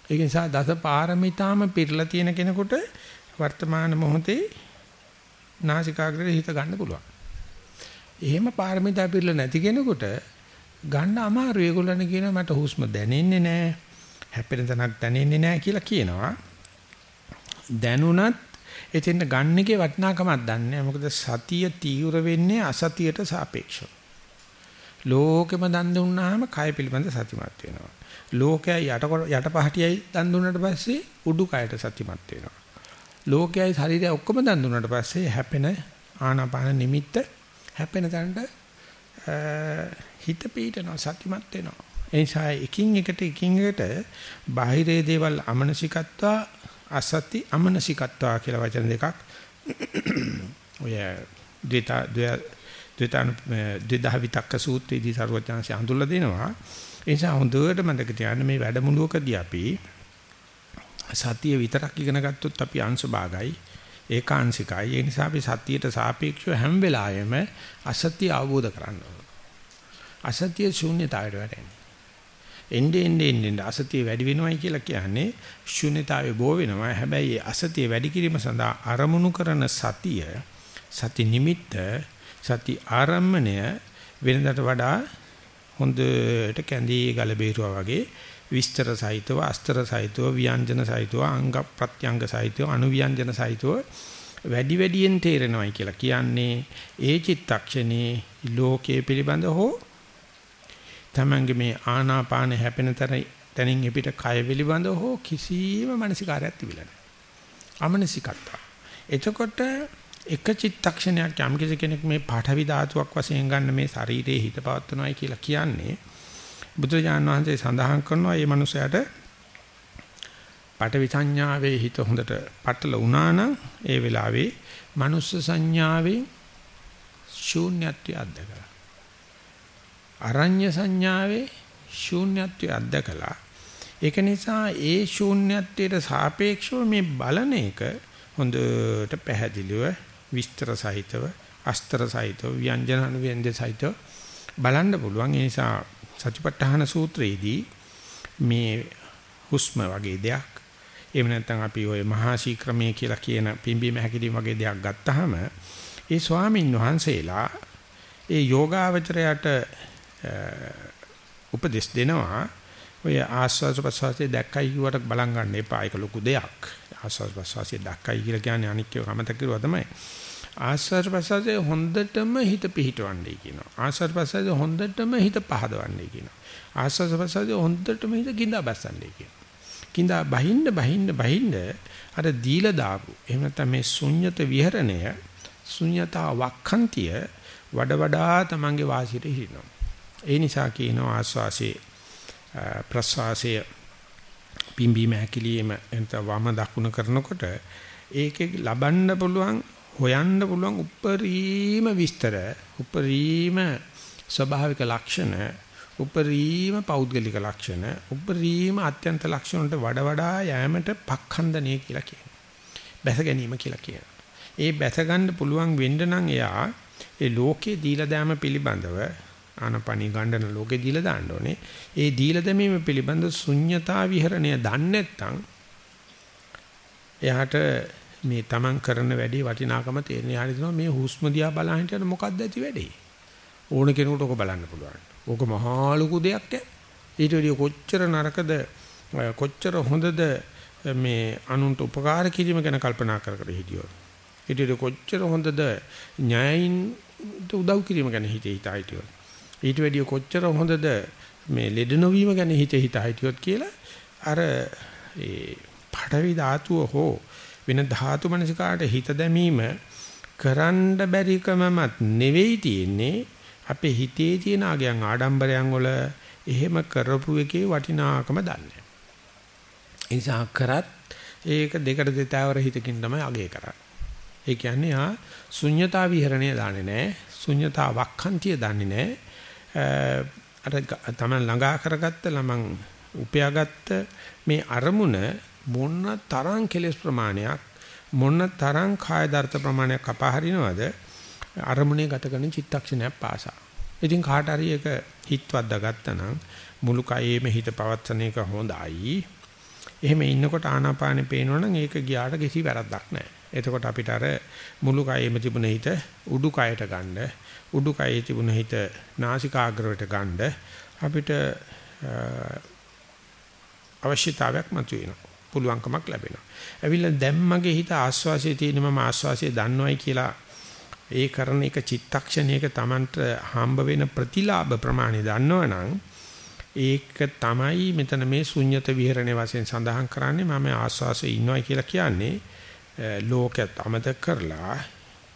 ඒ නිසා දස පාරමිතාම පිරලා තියෙන කෙනෙකුට වර්තමාන මොහොතේ නාසිකාග්‍රේ හිත ගන්න පුළුවන්. එහෙම පාරමිතා පිරලා නැති කෙනෙකුට ගන්න අමාරුයි. ඒගොල්ලන් කියනවා මට හුස්ම දැනෙන්නේ නැහැ. හැපෙන තැනක් දැනෙන්නේ නැහැ කියලා කියනවා. දැනුණත් එතෙන් ගන්න එකේ වටිනාකමක් දන්නේ මොකද සතිය තීව්‍ර වෙන්නේ අසතියට සාපේක්ෂව. ලෝකෙම දන් දුන්නාම කය පිළිබඳ සතිමත් වෙනවා. ලෝකයයි යට යටපහටියයි දන් දුන්නාට පස්සේ උඩු කයට සතිමත් වෙනවා. ලෝකයයි ශරීරය ඔක්කොම දන් දුන්නාට පස්සේ හැපෙන ආනාපාන නිමිත්ත හැපෙන තැනට හිත පීඩනවා සතිමත් වෙනවා. ඒ නිසා එකින් එකට එකින් එකට බාහිරේ දේවල් අමනසිකත්වා අසති අමනසිකත්වා කියලා වචන දෙකක් ඔය ද්විතා ද්විතාන ද්විදහ විතක්ක සූත්‍රයේදී සරුවචාන්සි හඳුල්ලා දෙනවා. ඒ නිසා හොඳට මතක තියාගන්න මේ වැඩමුළුවකදී අපි සතිය විතරක් ඉගෙන ගත්තොත් අපි අංශ භාගයි ඒකාංශිකයි. ඒ නිසා අපි සතියට සාපේක්ෂව හැම වෙලාවෙම අසත්‍ය අවබෝධ කරගන්න ඕනේ. අසත්‍ය ශූන්‍යතාවයට වැටෙන්නේ. එnde ende ende අසතිය වැඩි වෙනවයි කියලා කියන්නේ ශූන්‍යතාවය බෝ වෙනවා. හැබැයි අසතිය වැඩි කිරීම සඳහා අරමුණු කරන සතිය සති නිමිත්ත සති ආරම්මණය වෙනදට වඩා හොඳට කැඳී ගල බේරුවා වගේ විස්තර සහිතව අස්තර සහිතව ව්‍යංජන සහිතව අංග ප්‍රත්‍යංග සහිතව අනුව්‍යංජන සහිතව වැඩි වැඩියෙන් තේරෙනවයි කියලා කියන්නේ ඒ චිත්තක්ෂණේ ලෝකයේ පිළිබඳ හෝ තමන්ගේ මේ ආනාපාන හැපෙන තැනින් එපිට කය පිළිබඳ හෝ කිසිම මානසිකාරයක් තිබිලා නැහැ. අමනසිකත්ව. එතකොට එක චිත්තක්ෂණයක් යම් කෙනෙක් මේ පාඨවි ධාතුවක් වශයෙන් ගන්න මේ ශරීරයේ හිත පවත්වනවායි කියලා කියන්නේ බුදුරජාණන් වහන්සේ සඳහන් කරනවා මේ මනුස්සයාට පාඨවි සංඥාවේ හිත හොඳට පටල වුණා නම් ඒ වෙලාවේ මනුස්ස සංඥාවේ ශූන්‍යත්වය අත්දකලා අරඤ්‍ය සංඥාවේ ශූන්‍යත්වය අත්දකලා ඒක නිසා ඒ ශූන්‍යත්වයට සාපේක්ෂව මේ බලන එක හොඳට පැහැදිලිව විස්තර සහිතව අස්තර සහිතව ව්‍යංජන අනුව්‍යංජ සහිතව බලන්න පුළුවන්. ඒ නිසා සතිපට්ඨාන සූත්‍රයේදී මේ හුස්ම වගේ දෙයක් එහෙම නැත්නම් අපි ওই මහා ශීක්‍රමයේ කියලා කියන පිම්බීම හැකිලිම වගේ දෙයක් ගත්තාම ඒ ස්වාමීන් වහන්සේලා ඒ යෝගාවචරයට උපදෙස් දෙනවා. ඔය ආස්වාද ප්‍රසවාසයේ දැක්කයි කියවට බලන් ගන්න එපා. ඒක ලොකු දෙයක්. ආස්වාද ප්‍රසවාසයේ දැක්කයි කියලා කියන්නේ අනික්කව කමතක කරුවා තමයි. ආස්වාද ප්‍රසවාසයේ හොඳටම හිත පිහිටවන්නේ කියනවා. ආස්වාද ප්‍රසවාසයේ හොඳටම හිත පහදවන්නේ කියනවා. ආස්වාද ප්‍රසවාසයේ හොඳටම හිත ගිඳා බස්සන්නේ කියනවා. කිඳා බහින්න බහින්න බහින්න අර දීලා දාපු එහෙම නැත්නම් මේ ශුන්්‍යත විහරණය ශුන්්‍යතා වක්ඛන්තිය වඩ වඩා තමන්ගේ වාසියට හිරිනවා. ඒ නිසා කියනවා ආස්වාසේ ප්‍රස්වාසයේ පිම්බීම හැකිලිම එතන වම දකුණ කරනකොට ඒකේ ලබන්න පුළුවන් හොයන්න පුළුවන් උපරිම විස්තර උපරිම ස්වභාවික ලක්ෂණ උපරිම පෞද්ගලික ලක්ෂණ උපරිම අත්‍යන්ත ලක්ෂණ වලට වඩා වඩා යෑමට පක්ඛන්දනය කියලා කියනවා. බැස ගැනීම කියලා කියනවා. ඒ බැස ගන්න පුළුවන් වෙන්න නම් එයා ඒ ලෝකේ දීලා දෑම පිළිබඳව ආනපනී ගණ්ඩන ලෝකේ දීලා දාන්න ඕනේ. ඒ දීලා දැමීම පිළිබඳ ශුන්්‍යතා විහරණය දන්නේ නැත්නම් එයාට මේ Taman කරන වැඩේ වටිනාකම තේරෙන යාට දෙනවා මේ හුස්ම දිහා බලන හිටියට මොකක්ද ඇති වැඩේ. ඕන කෙනෙකුට ඔක බලන්න පුළුවන්. ඕක මහා ලොකු දෙයක් ඊට වැඩිය කොච්චර නරකද කොච්චර හොඳද මේ අනුන්ට උපකාර කිරීම ගැන කල්පනා කර කර හිටියොත්. ඊට වැඩිය කොච්චර හොඳද ඥායින් උදව් කිරීම ගැන හිතේ හිතා හිටියොත්. ඊට වැඩිය කොච්චර හොඳද මේ ලෙඩ නොවීම ගැන හිත හිත හිටියොත් කියලා අර ඒ පඩවි ධාතුව හෝ වෙන ධාතු මනසිකාට හිත දැමීම කරන්න බැරිකමමත් නෙවෙයි තියෙන්නේ අපේ හිතේ තියෙන ආගයන් ආඩම්බරයන් වල එහෙම කරපු එකේ වටිනාකම දන්නේ. ඒ නිසා කරත් ඒක දෙකට දෙතාවර හිතකින් තමයි අගය කරන්නේ. ඒ කියන්නේ ආ ශුන්්‍යතා විහරණය දන්නේ නැහැ. ශුන්්‍යතා වක්ඛන්තිය දන්නේ නැහැ. අර තමන් ළඟා කරගත්ත ළමං උපයාගත්ත මේ අරමුණ මොන තරම් කෙලස් ප්‍රමාණයක් මොන තරම් කාය දර්ථ ප්‍රමාණයක් කපා හරිනවද අරමුණේ ගත කරන චිත්තක්ෂණයක් පාසා. ඉතින් කාට හරි එක හිතවද්දා ගත්තනම් මුළු කයේම හිත පවත්සන එක හොඳයි. එහෙම ඉන්නකොට ආනාපානෙ පේනවනම් ඒක ගියාට කිසි වැරද්දක් නැහැ. එතකොට අපිට අර මුළු කයෙම තිබුණ හිත උඩු කයට ගන්න, උඩු කයේ තිබුණ හිත නාසිකාග්‍රයට ගන්න අපිට අවශ්‍යතාවයක් මතුවෙනවා. පුළුවන්කමක් ලැබෙනවා. ඇවිල්ලා දැන් මගේ හිත ආස්වාසියේ තියෙන මම ආස්වාසිය දන්නවයි කියලා ඒ කරන එක චිත්තක්ෂණයක Tamanට හම්බ වෙන ප්‍රතිලාභ ප්‍රමාණය දන්නවනම් ඒක තමයි මෙතන මේ ශුන්්‍යත විහරණේ වශයෙන් සඳහන් කරන්නේ මම ආස්වාසයේ ඉන්නවයි කියලා කියන්නේ ලෝකයක් අමතක කරලා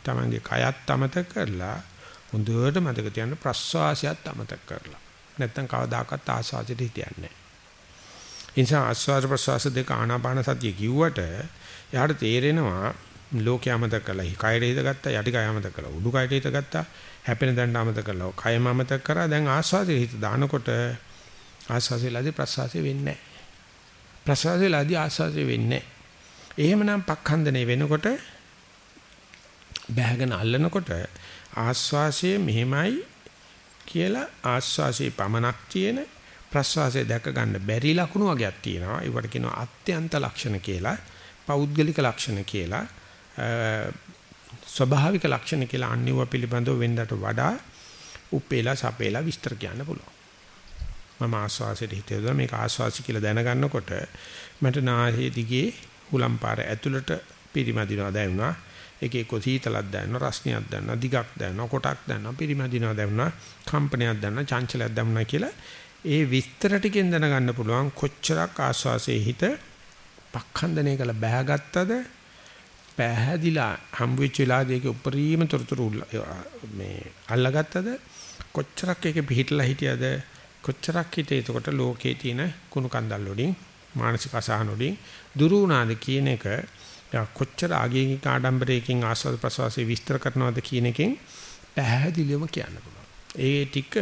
Tamanගේ කයත් අමතක කරලා හොඳට මතක තියාගන්න ප්‍රස්වාසයත් අමතක කරලා නැත්තම් කවදාකවත් ආස්වාදයට හිටියන්නේ නැහැ. ඒ නිසා ආස්වාද ප්‍රස්වාස දෙක ආනාපාන සතිය කිව්වට යාට තේරෙනවා ලෝකය අමතක කළා. කයර හිත ගත්තා, යටි කය අමතක කළා. උඩු කයට හිත ගත්තා, හැපෙන දණ්ඩ අමතක කළා. කයම අමතක කරා. දැන් ආස්වාදයේ හිත දානකොට ආස්වාදයේලාදී ප්‍රස්වාසය වෙන්නේ නැහැ. ප්‍රස්වාසයේලාදී ආස්වාදය වෙන්නේ නැහැ. එහෙමනම් පක්ඛන්දනේ වෙනකොට බෑගෙන අල්ලනකොට ආස්වාසය මෙහෙමයි කියලා ආස්වාසයේ පමනක් තියෙන ප්‍රස්වාසය දැක ගන්න බැරි ලක්ෂණ වර්ගයක් තියෙනවා. ඒවට කියනවා අත්‍යන්ත ලක්ෂණ කියලා, පෞද්ගලික ලක්ෂණ කියලා, ස්වභාවික ලක්ෂණ කියලා අන්‍යව පිළිබඳව වෙන්නට වඩා උපේලා සපේලා විස්තර කියන්න පුළුවන්. මම ආස්වාසයට හිතේද මේක ආස්වාසි කියලා දැනගන්නකොට මට නාහේ දිගේ හුලම් පාර ඇතුළට පිරිමදිනවා දැනුණා. ඒකේ කොසීතලක් දැනෙනවා රස්නියක් දැනෙනවා දිගක් දැනෙනවා කොටක් දැනෙනවා පිරිමදිනවා දැනුණා කම්පනයක් දැනෙනවා චංචලයක් දැනුණා කියලා ඒ විස්තර ටිකෙන් දැනගන්න පුළුවන් කොච්චරක් ආස්වාසේ හිත පක්ඛන්දනය කළ බෑගත්තද? පැහැදිලා හම්බ වෙච්ච වෙලාවදී ඒක උපරිම තොරතුරු මේ අල්ලගත්තද? කොච්චරක් ඒක පිළිහිටලා හිටියද? කොච්චරක් හිතේ එතකොට ලෝකේ තියෙන කුණු කන්දල් වලින් මානසික අසහන වලින් දුරු වුණාද කියන එක කොච්චර ආගියකින් ආඩම්බරයකින් ආස්වාද ප්‍රසවාසයේ විස්තර කරනවද කියන එකෙන් පැහැදිලිවම කියන්න පුළුවන්. ඒ ටික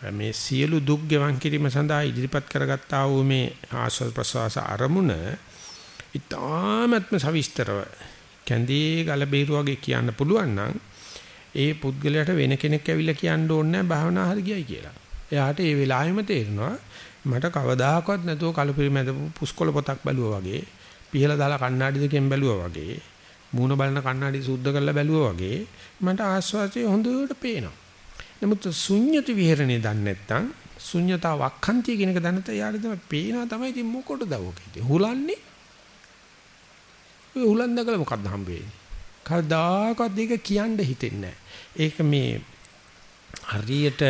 මේ සියලු දුක් ගෙවන් කිරීම සඳහා ඉදිරිපත් කරගත්තා වූ මේ ආස්වාද ප්‍රසවාස අරමුණ ඊ타ත්ම සවිස්තරව කැඳේ ගල බේරු වගේ කියන්න පුළුවන් නම් ඒ පුද්ගලයාට වෙන කෙනෙක් ඇවිල්ලා කියන්න ඕනේ නැහැ භාවනා හරි ගියයි කියලා. එයාට ඒ වෙලාවෙම තේරෙනවා මට කවදාකවත් නැතුව කලපිරි මැද පුස්කොළ පොතක් බැලුවා වගේ පිහලා දාලා කණ්ණාඩි දෙකෙන් බැලුවා වගේ මූණ බලන කණ්ණාඩි සුද්ධ කරලා බැලුවා වගේ මට ආස්වාදයේ හොඳට පේනවා. නමුත් ශුන්්‍යති විහෙරණේ දන්නේ නැත්නම් ශුන්්‍යතා වක්ඛන්තිය කියන එක දන්නේ නැත්නම් යාළුවා තමයි පේනවා තමයි ඉතින් මොකටද ඔක ඉතින්? හුලන්නේ? ඔය හුලන් දැකලා මොකද්ද හම්බ වෙන්නේ? කවදාකවත් ඒක කියන්න හිතෙන්නේ ඒක මේ හරියට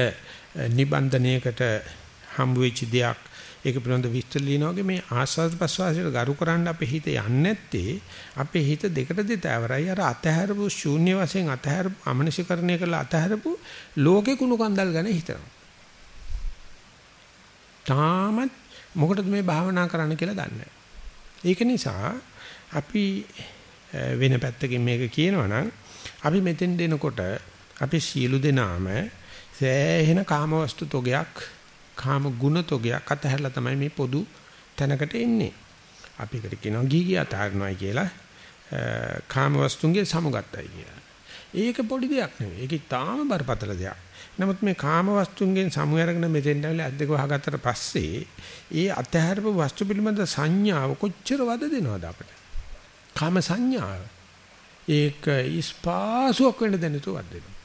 නිබන්ධනයකට හම්බ වෙච්ච දෙයක් ඒක පිළිබඳ විස්තර ලියනවා වගේ මේ ආස්වාද ප්‍රසවාසයට ගරු කරන්න අපේ හිත යන්නේ නැත්තේ අපේ හිත දෙකට දෙතවරයි අර අතහැරපු ශූන්‍ය වශයෙන් අතහැරපු අමනසිකරණය කරලා අතහැරපු ලෝකේ කුණු කන්දල් ගැන හිතනවා. තාමත් මොකටද මේ භාවනා කරන්න කියලා දන්නේ ඒක නිසා අපි වෙන පැත්තකින් මේක කියනවනම් අපි මෙතෙන් දෙනකොට අපි සියලු දෙනාම සෑහෙන කාමවස්තු තොගයක් කාම ගුණ තොගයක් අතහැරලා තමයි මේ පොදු තැනකට එන්නේ. අපි එකට කියනවා ගීගී අතහරිනවයි කියලා කාම වස්තුන්ගේ සමුගතයි කියලා. ඒක පොඩි දෙයක් නෙවෙයි. ඒක තාම බරපතල දෙයක්. නමුත් මේ කාම වස්තුන්ගෙන් සමු අරගෙන මෙතෙන් ඇවිල්ලා අද්දක වහගත්තට පස්සේ ඒ අතහැරපු වස්තු පිළිබඳ සංඥාව කොච්චර වද දෙනවද අපිට? කාම සංඥාව. ඒක ඉස්පාසුවක් වෙන්න දෙන්න තු වද දෙනවා.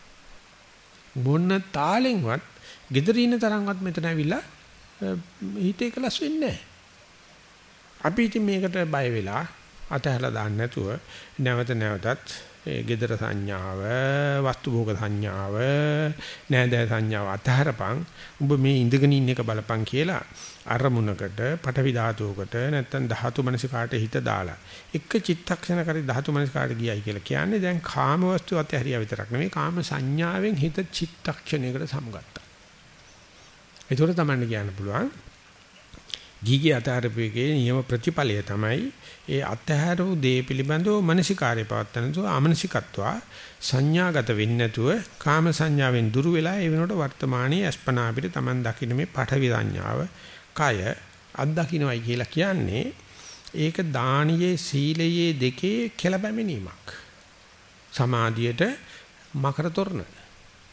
මොන තාලෙන්වත් gedare ඉන්න තරම්වත් මෙතන ඇවිල්ලා හිතේ කලස් වෙන්නේ නැහැ. අපි ඉතින් මේකට බය වෙලා අතහැරලා දාන්න නැතුව නැවත නැවතත් ඒ gedara සංඥාව, වස්තු භෝග සංඥාව, නෑදෑ සංඥාව අතහැරපන්. උඹ මේ ඉඳගෙන ඉන්න එක බලපන් කියලා අරමුණකට, පටවි ධාතුවකට නැත්තම් ධාතු මනසිකාට හිත දාලා එක චිත්තක්ෂණ කරි ධාතු මනසිකාට ගියයි කියලා කියන්නේ දැන් කාම වස්තු අතහැරියා විතරක් නෙමෙයි කාම සංඥාවෙන් හිත චිත්තක්ෂණයකට සමුගත්තා. ඒතකොට තමයි කියන්න පුළුවන්. ගීගේ අතහැරපුවේගේ නියම ප්‍රතිඵලය තමයි ඒ අතහැරපු දේ පිළිබඳව මනසිකාර්ය පවත්තනතු ආමනසිකත්වා සංඥාගත වෙන්නේ නැතුව කාම සංඥාවෙන් දුරු වෙලා ඒ වෙනකොට වර්තමානයේ අස්පනා අපිට Taman දකින්න මේ පඨවි සංඥාව කය අත්දකින්නයි කියලා කියන්නේ ඒක දානියේ සීලයේ දෙකේ කෙලබැමිනීමක්. සමාධියට මකර තොරණ.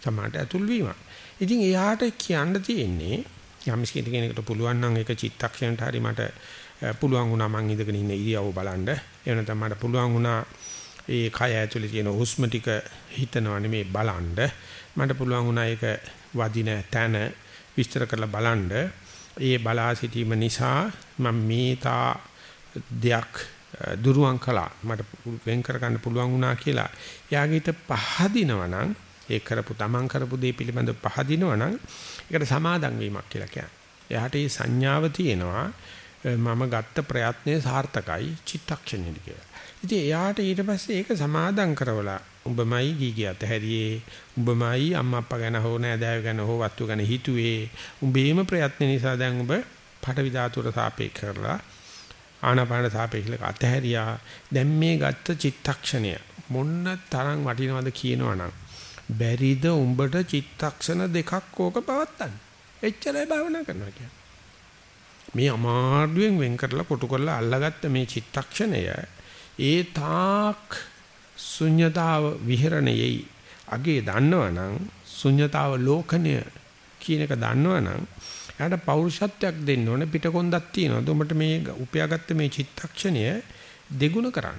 සමාට ඇතුල් වීමක්. ඉතින් එයාට කියන්න තියෙන්නේ යම් කෙනෙකුට පුළුවන් නම් ඒක චිත්තක්ෂණයට හරි මට පුළුවන් වුණා මං ඉඳගෙන ඉන්න ඉරියව්ව බලන්න. එහෙම නැත්නම් මට පුළුවන් වුණා ඒ කය ඇතුලේ තියෙන හුස්ම ටික හිතනවා නෙමේ බලන්න. මට පුළුවන් වුණා ඒක වදින තැන විස්තර කරලා බලන්න. ඒ බලා සිටීම නිසා මම මේතා දෙයක් දුරුවන් කළා. මට වෙන් කර ගන්න පුළුවන් වුණා කියලා. යාගිට පහදිනවා නම් ඒ කරපු තමන් කරපු දේ පිළිබඳව පහදිනවා නම් ඒකට සමාදම් වීමක් කියලා කියන්නේ. එයාට මේ සංඥාව තියෙනවා මම ගත්ත ප්‍රයත්නය සාර්ථකයි චිත්තක්ෂණෙදි කියලා. ඉතින් එයාට ඊට පස්සේ ඒක සමාදම් කරවලා උඹමයි ගීගියත් හැරියේ උඹමයි අම්මා අප්පා ගැන හෝ නෑදෑයෝ ගැන හෝ වස්තු ගැන හිතුවේ උඹේම ප්‍රයත්න නිසා දැන් උඹ පටවි ධාතුවට සාපේක්ෂ කරලා ආනාපාන සාපේක්ෂව අතහැරියා දැන් මේ ගත්ත චිත්තක්ෂණය මොන්න තරම් වටිනවද කියනවනම් බැරිද උඹට චිත්තක්ෂණ දෙකක් ඕක පවත්තන්න. එච්චරයි භාවනා කරනවා කියන්නේ. මේ අමාරුවෙන් වෙන් කරලා කොටු කරලා අල්ලගත්ත මේ චිත්තක්ෂණය ඒ තාක් ශුන්්‍යතාව විහෙරණයෙයි අගේ දන්නවනම් ශුන්්‍යතාව ලෝකණය කියන එක දන්නවනම් එයාට පෞරුෂත්වයක් දෙන්න ඕනේ පිටකොන්දක් තියෙනවා. උඹට මේ උපයාගත්ත මේ චිත්තක්ෂණය දෙගුණ කරන්න.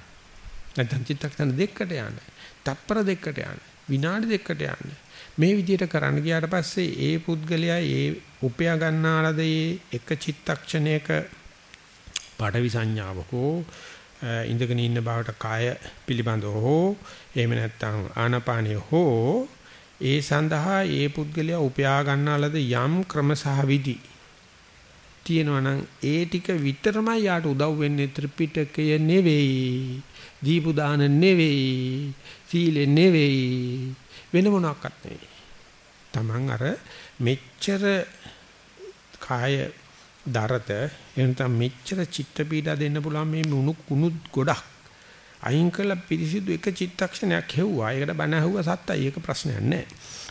නැත්නම් චිත්තක්ෂණ දෙකකට යන්න. තප්පර දෙකකට යන්න. විනාඩි දෙකකට යන්න. මේ විදිහට කරන්න ගියාට පස්සේ ඒ පුද්ගලයා ඒ උපයා ගන්නාලද ඒ එක චිත්තක්ෂණයක පාඩවි සංඥාව හෝ ඉඳගෙන ඉන්න බවට කාය පිළිබඳව හෝ එහෙම නැත්නම් ආනාපානිය හෝ ඒ සඳහා ඒ පුද්ගලයා උපයා ගන්නාලද යම් ක්‍රම සහ විදි තියෙනවා නම් ඒ ටික විතරමයි යාට උදව් වෙන්නේ ත්‍රිපිටකය නෙවෙයි දීපු දාන නෙවෙයි සීලෙ නෙවෙයි වෙන මොනක්වත් නෙවෙයි Taman අර මෙච්චර කාය දරත එනතම් මෙච්චර චිත්ත පීඩා දෙන්න පුළුවන් මේ මුණු කුණු ගොඩක් අයින් කළ පිරිසිදු එක චිත්තක්ෂණයක් හෙව්වා. ඒකට බණ ඇහුවා සත්තයි. ඒක ප්‍රශ්නයක් නෑ.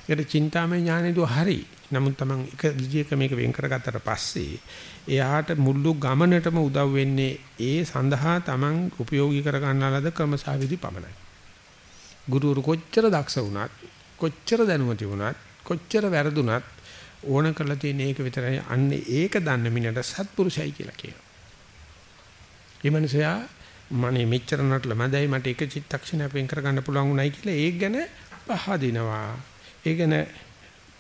ඒකට චින්තාමය ඥානෙදු හරි. නමුත් Taman එක විදියක මේක වෙන් කරගත්තට පස්සේ එයාට මුළු ගමනටම උදව් වෙන්නේ ඒ සඳහා Taman උපයෝගී කරගන්නාලද ක්‍රමසාවිදි පමණයි. ගුරුවරු කොච්චර දක්ෂ වුණත් කොච්චර දැනුම තිබුණත් කොච්චර වැරදුනත් ඕන කරලා තියෙන එක විතරයි අන්න ඒක දන්න මිනිහට සත්පුරුෂයි කියලා කියනවා. ඒ මනුස්සයා මනේ මෙච්චර නටල මැදයි මට එක චිත්තක්ෂණයක් වෙන් කරගන්න පුළුවන් උනායි කියලා ඒක ගැන පහදිනවා. ඒ ගැන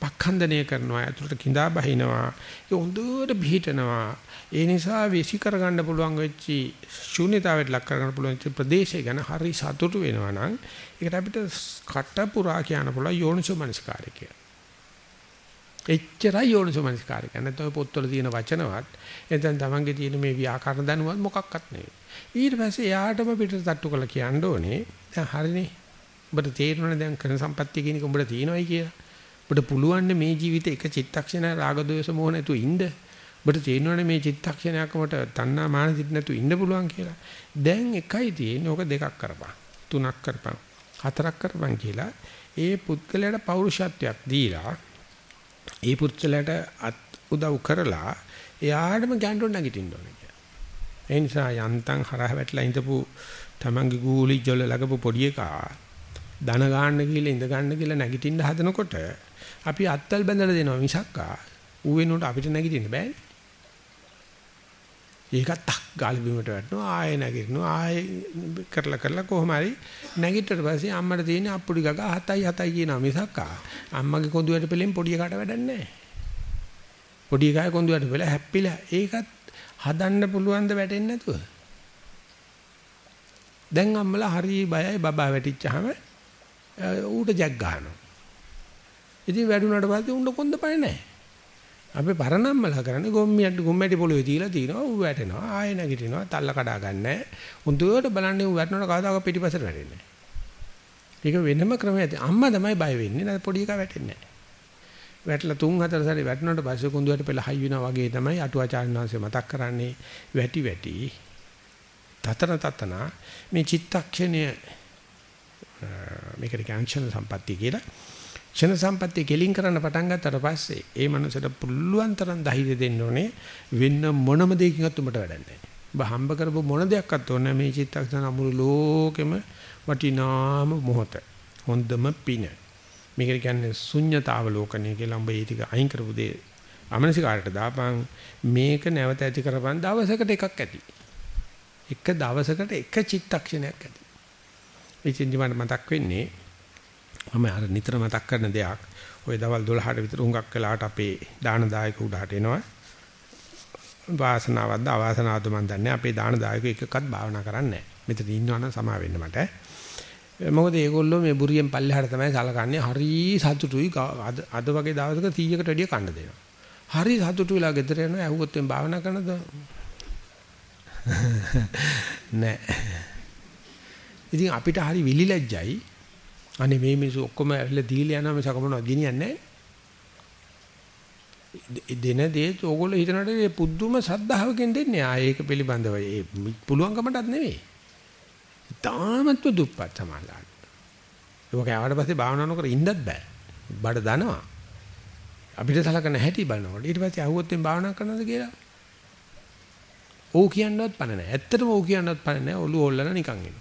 පක්ඛන්දනය කරනවා. අතුලට කිඳා බහිනවා. ඒ හොඳට බිහිටනවා. ඒ නිසා විසි කරගන්න පුළුවන් වෙච්චි ශූන්‍යතාවයට ලක් කරගන්න පුළුවන් ප්‍රදේශය ගැන හරි සතුටු වෙනවා නම් ඒකට අපිට කට පුරා කියන්න පුළුවන් යෝනිසෝ මනස්කාරය කියලා. එච්චරයි යෝනිසෝමනස්කාරය. නැත්නම් පොත්වල තියෙන වචනවත් එතෙන් තමන්ගේ තියෙන මේ ව්‍යාකරණ දැනුවත් මොකක්වත් නෙවෙයි. ඊට පස්සේ යාටම පිටට තට්ටු කරලා කියන්න ඕනේ. දැන් හරිනේ. ඔබට තේරෙනවනේ දැන් කරන සම්පත්තිය කියන එක ඔබට තියෙනවයි කියලා. ඔබට පුළුවන් මේ ජීවිතේ එක චිත්තක්ෂණයක් රාග ద్వේෂ මොහ නැතුව ඉන්න. ඔබට තේරෙනවනේ මේ චිත්තක්ෂණයක් මට තණ්හා මාන සිත් නැතුව ඉන්න පුළුවන් කියලා. දැන් එකයි තියෙන්නේ. ඕක දෙකක් කරපන්. තුනක් කරපන්. හතරක් කරපන් කියලා ඒ පුද්ගලයාට පෞරුෂත්වයක් දීලා ඒ පුරුෂලයට අත් උදව් කරලා එයාටම ගැන්ඩොන් නැගිටින්න ඕනේ කියලා. ඒ නිසා යන්තම් හරහ වැටලා ඉඳපු තමන්ගේ ගූලි ජොල ලගපු පොඩි එකා දන ගන්න කියලා ඉඳ ගන්න කියලා නැගිටින්න හදනකොට අපි අත්තල් බැඳලා දෙනවා මිසක්කා ඌ වෙනුවට අපිට නැගිටින්න බෑනේ. ඒකත් තක් ගාලි බිමට වැටෙනවා ආයෙ නැගිටිනවා ආයෙ කරලා කරලා කොහොම හරි නැගිට්ටට පස්සේ අම්මට තියෙන අප්පුඩි ගගා හතයි හතයි කියනවා මිසක්කා අම්මගේ කොඳුයට පෙලෙන් පොඩි එකාට වැඩක් නැහැ පොඩි එකාගේ කොඳුයට පෙල හැප්පිලා. ඒකත් හදන්න පුළුවන් ද වැටෙන්නේ නැතුව. දැන් අම්මලා හරි බයයි බබා වැටිච්චාම ඌට ජැක් ගහනවා. ඉතින් වැඩුණාට පස්සේ උණ්ඩ කොන්ද පය නැහැ. අපි පරණම්මලා කරන්නේ ගොම්මියට ගොම්මැටි පොළවේ තියලා තිනවා ඌ වැටෙනවා ආයෙ නැගිටිනවා තල්ල කඩා ගන්නෑ. හොඳට බලන්නේ ඌ වැටෙනකොට කවදාක පිටිපස්සට වැටෙන්නේ ඒක වෙනම ක්‍රමයක්. අම්මා තමයි බය වෙන්නේ නැත්නම් පොඩි එකා වැටෙන්නේ නැහැ. වැටලා තුන් හතර සැරේ වැටෙනකොට පස්සේ කුඳුවට පෙළ හයි වෙනවා වගේ තමයි අටුවාචාර්ය වංශය මතක් කරන්නේ. වැටි වැටි. තතන තතන. මේ චිත්තක්ෂණය මේකට කැන්ෂන් සම්පත්තිය කියලා. ක්ෂණ සම්පත්තිය කෙලින් කරන්න පටන් ගත්තට පස්සේ ඒ මනුස්සයට පුළුවන් තරම් ධෛර්යය දෙන්න ඕනේ වෙන්න මොනම දෙයකින්වත් උඹට වැඩක් නැහැ. ඔබ හම්බ කරපු මොන දෙයක්වත් ඕනේ මේ චිත්තක්ෂණ අමුළු ලෝකෙම වටිනාම මොහොත. හොඳම පින. මේකට කියන්නේ ශුන්්‍යතාවලෝකණය කියලා උඹ ඒ ටික අයින් කරපු දේ අමනසිකාරට දාපන් මේක නැවත ඇති කරපන් දවසකට එකක් ඇති. එක දවසකට එක චිත්තක්ෂණයක් ඇති. ඒ චින්ති මට මතක් වෙන්නේ මම අර නිතර මතක් කරන දෙයක්. ওই දවල් 12ට විතර හුඟක් වෙලාවට අපේ දාන දායක උඩහට එනවා. වාසනාවක්ද අවාසනාවක්ද මන් දන්නේ අපේ දාන දායක එකකත් භාවනා කරන්නේ නැහැ. මෙතන ඉන්නවනම් සමා වෙන්න මට. මොකද මේගොල්ලෝ මේ බුරියෙන් පල්ලෙහාට තමයි සලකන්නේ. හරි සතුටුයි අද වගේ දවසක 100කට වැඩිය කන්න දෙනවා. හරි සතුටු වෙලා ගෙදර යනවා ඇහුවොත් එම් භාවනා කරනද? නෑ. ඉතින් අපිට හරි විලිලැජ්ජයි. අනේ මේ මිනිස්සු ඔක්කොම ඇවිල්ලා දීලා යනවා මේ සකමනවත් ගෙනියන්නේ නෑ. දෙන දේ ඕගොල්ලෝ හිතනට පුදුම සද්ධාවකින් දෙන්නේ. ආ ඒක පිළිබඳව ඒ පුළුවන්කමටත් නෙවෙයි. තාමත්ව දුප්පත් සමාජාට. ඒක ආවට පස්සේ භාවනා නොකර ඉන්නත් බෑ. බඩ දනවා. අපිට සලකන හැටි බලනකොට ඊට පස්සේ අහුවොත් එම් භාවනා කරනවද කියලා. ඕ කියන්නවත් පණ නැහැ. ඇත්තටම ඕ කියන්නවත් පණ නැහැ. ඔළුව ඔල්ලන නිකන් එනවා.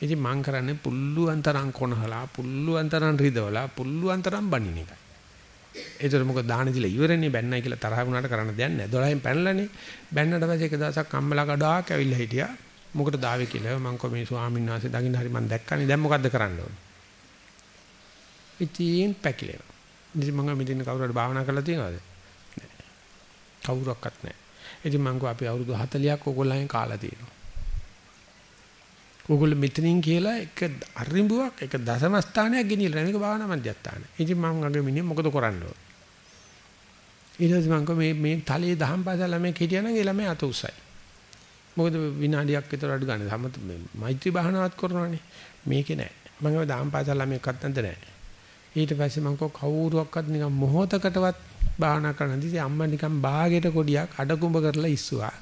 ඉතින් මං කරන්නේ පුල්ලුවන් තරම් කොනහලා පුල්ලුවන් තරම් රිදවලා පුල්ලුවන් තරම් බණින එකයි. ඒතර මොකද දාන දීලා ඉවරනේ බැන්නයි කියලා තරහ වුණාට කරන්න දෙයක් නැහැ. 12න් පැනලානේ. බැන්නට පස්සේ එක දවසක් අම්මලා කඩාවක් ඇවිල්ලා හිටියා. මොකට දාවේ කියලා මං කො මේ ස්වාමීන් වහන්සේ දකින්න හරි මං දැක්කනේ දැන් මොකද්ද කරන්න ඕනේ ඉතින් පැකිලෙනවා ඉතින් මම මෙතන කවුරු හරි භාවනා කරලා තියෙනවද නැහැ කවුරක්වත් නැහැ ඉතින් මං කෝ අපි අවුරුදු 40ක් ඕගොල්ලන් කාලා තියෙනවා ඕගොල්ලෝ මෙතනින් කියලා එක අරිඹුවක් එක දශම ස්ථානයක් ගෙනියලා මේක භාවනා මධ්‍යස්ථාන ඉතින් මං අගේ මිනිහ මොකද කරන්න ඕනේ ඊට පස්සේ මං කෝ මේ මේ තලයේ දහම් පාසල් ළමයි හිටියනම් ඒ ළමයි අත උසයි මොකද විනාඩියක් විතර අඩු ගන්න. සමත මෛත්‍රී භාවනාවත් කරනවානේ. මේකේ නෑ. මම ඒවා දාම් පාසල් ළමයෙක්වත් නැන්ද නෑ. ඊට පස්සේ මම කව කවුරුවක්වත් නිකන් මොහොතකටවත් භාවනා කරන්න දිදී අම්මා නිකන් බාගෙට කොඩියක් අඩකුඹ කරලා ඉස්සුවා.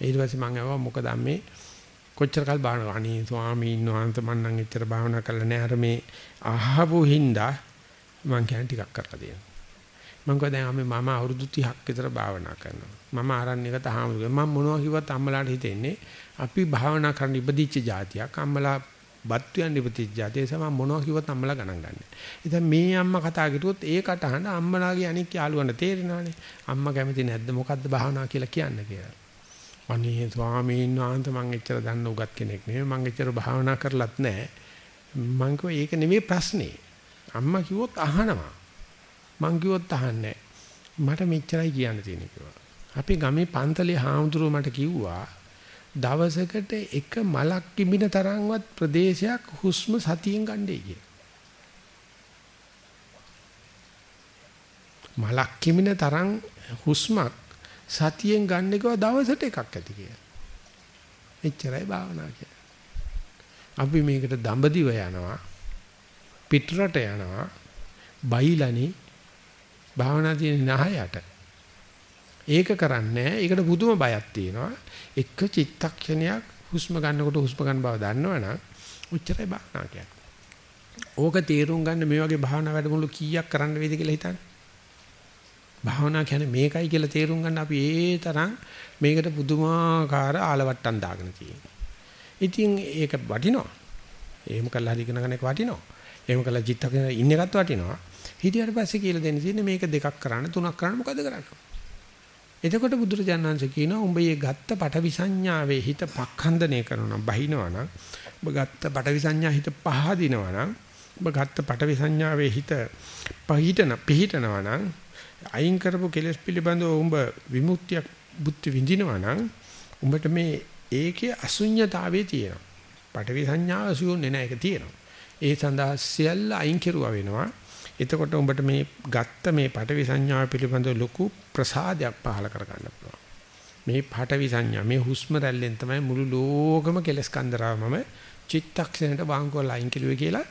ඊට පස්සේ මම ආවා මොකද මේ කොච්චර කල් භාවනා අනේ ස්වාමීන් වහන්සේ මම නම් එච්චර භාවනා කරලා නෑ අර මේ අහපු හින්දා මම කියන්නේ ටිකක් කරලා දෙනවා. මම කිව්වා දැන් මම අවුරුදු 30ක් විතර භාවනා කරනවා. මම ආරණ්‍යගත හාමුදුරුවෝ මම මොනවා කිව්වත් අම්මලාට හිතෙන්නේ අපි භාවනා කරන්න ඉපදිච්ච જાතියක්. අම්මලා බත් යන්න ඉපදිච්ච જાතිය. ඒ නිසා මොනවා කිව්වත් අම්මලා ගණන් ගන්න. ඉතින් මේ අම්මා කතා කරුවොත් ඒකට අහන අම්මලාගේ අනික් යාළුවන්ට තේරෙනවානේ. අම්මා කැමති නැද්ද මොකද්ද භාවනා කියලා කියන්න කියලා. අනේ ස්වාමීන් වහන්සේ මම එච්චර දන්න උගත් කෙනෙක් නෙමෙයි. මම එච්චර භාවනා කරලත් නැහැ. මං ඒක නෙමෙයි ප්‍රශ්නේ. අම්මා කිව්වොත් අහනවා. මං කිව්වොත් අහන්නේ මට මෙච්චරයි කියන්න තියෙන්නේ කිව්වා. අපි ගමේ පන්තලේ හාමුදුරුවෝ මට කිව්වා දවසකට එක මලක් කිඹින තරම්වත් ප්‍රදේශයක් හුස්ම සතියෙන් ගන්නයි කිය. මලක් කිඹින තරම් හුස්මක් සතියෙන් ගන්න එකව දවසට එකක් ඇති කිය. එච්චරයි භාවනා කියන්නේ. අපි මේකට දඹදිව යනවා පිටරට යනවා බයිලනි භාවනා තියෙන නහයට. ඒක කරන්නේ ඒකට පුදුම බයක් තියෙනවා. එක චිත්තක්ෂණයක් හුස්ම ගන්නකොට හුස්ම ගන්න බව දන්නවනම් උච්චරයි භාවනා කියන්නේ. ඕක තේරුම් ගන්න මේ වගේ භාවනා වැඩමුළු කීයක් කරන්න වේද කියලා හිතන්න. භාවනා කියන්නේ මේකයි කියලා තේරුම් ගන්න අපි ඒ තරම් මේකට පුදුමාකාර ආලවට්ටම් දාගෙන තියෙනවා. ඉතින් ඒක වටිනවා. එහෙම කළා හරි ඉගෙන ගන්න එක වටිනවා. එහෙම කළා චිත්තක්ෂණ ඉන්න එකත් වටිනවා. හිටියට පස්සේ කියලා දෙන්න තියෙන්නේ මේක දෙකක් කරන්න තුනක් කරන්න මොකද කරන්නේ? එතකොට බුදුරජාණන් වහන්සේ කියනවා උඹ මේ ගත්ත පටවි සංඥාවේ හිත පක්ඛන්දනය කරනවා බහිනවා නම් ඔබ ගත්ත පටවි සංඥා හිත පහදිනවා නම් ඔබ ගත්ත පටවි සංඥාවේ හිත පහිටන පිහිටනවා නම් අයින් කරපු කෙලෙස් පිළිබඳව උඹ විමුක්තියක් බුද්ධ විඳිනවා නම් උඹට මේ ඒකේ අසුඤ්ඤතාවයේ තියෙනවා. පටවි සංඥාව අසුන්නේ නැහැ ඒක තියෙනවා. ඒ සඳහා සියල්ල අයින් කෙරුවා වෙනවා. එතකොට උඹට මේ ගත්ත මේ පටවි සංඥාව පිළිබඳව ලොකු ප්‍රසාදයක් පහල කරගන්න පුළුවන්. මේ පටවි සංඥා මේ හුස්ම රැල්ලෙන් තමයි මුළු ලෝකම කෙලස් කන්දරාවම චිත්තක්ෂණයට වාංගුවල අයින් කෙරුවේ කියලා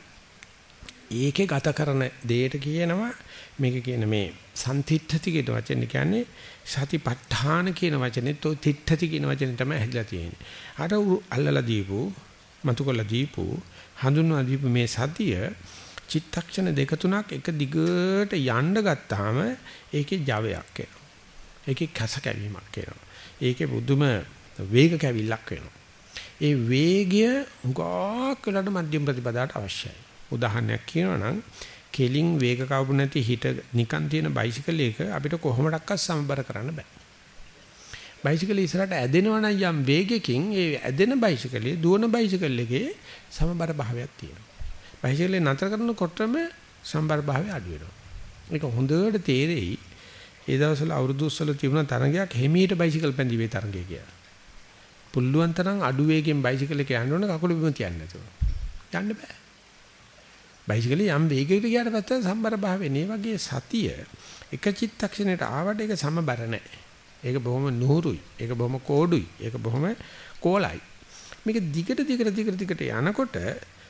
ඒකේ ගත කරන දෙයට කියනවා මේක කියන මේ සම්තිත්‍ථති කියන වචනේ කියන්නේ සතිපට්ඨාන කියන වචනේ તો තිත්‍ථති කියන වචනේ තමයි හැදිලා තියෙන්නේ. අර අල්ලලා දීපු මතු කරලා දීපු හඳුන්වා දීපු මේ සතිය චිත්තක්ෂණ දෙක තුනක් එක දිගට යන්න ගත්තාම ඒකේ ජවයක් එනවා. ඒකේ කැස කැවීමක් එනවා. ඒකේ බුදුම වේග කැවිල්ලක් වෙනවා. ඒ වේගය උගාක් වෙලට මධ්‍යම ප්‍රතිපදාට අවශ්‍යයි. උදාහරණයක් කියනවා නම් කෙලින් වේග කවපු නැති හිට නිකන් තියෙන බයිසිකල් එක අපිට කොහොමඩක්වත් සමබර කරන්න බෑ. බයිසිකල් ඉස්සරහට ඇදෙනවා නම් යම් වේගයකින් ඒ ඇදෙන බයිසිකලේ දුවන බයිසිකල් එකේ සමබර භාවයක් තියෙනවා. බයිසිකලේ නතර කරනකොටම සමබර භාවය අඩු වෙනවා. ඒක හොඳට තේරෙයි. ඒ දවස්වල අවුරුදු 30 තිබුණ තරගයක් හිමීට බයිසිකල් පැඳීමේ තරගය කියලා. පුළුවන් තරම් අඩු වේගෙන් බයිසිකල් එක යන්න ඕන කකුල බිම තියන්න නැතුව. යන්න බෑ. බයිසිකලේ යම් වේගයකට ගියාට පස්සේ සම්බර භාවය නේ වගේ සතිය එක චිත්තක්ෂණයට ආවට ඒක සමබර නැහැ. ඒක බොහොම නුහුරුයි. ඒක බොහොම කෝඩුයි. ඒක බොහොම කෝලයි. මේක දිගට දිගට දිගට දිගට යනකොට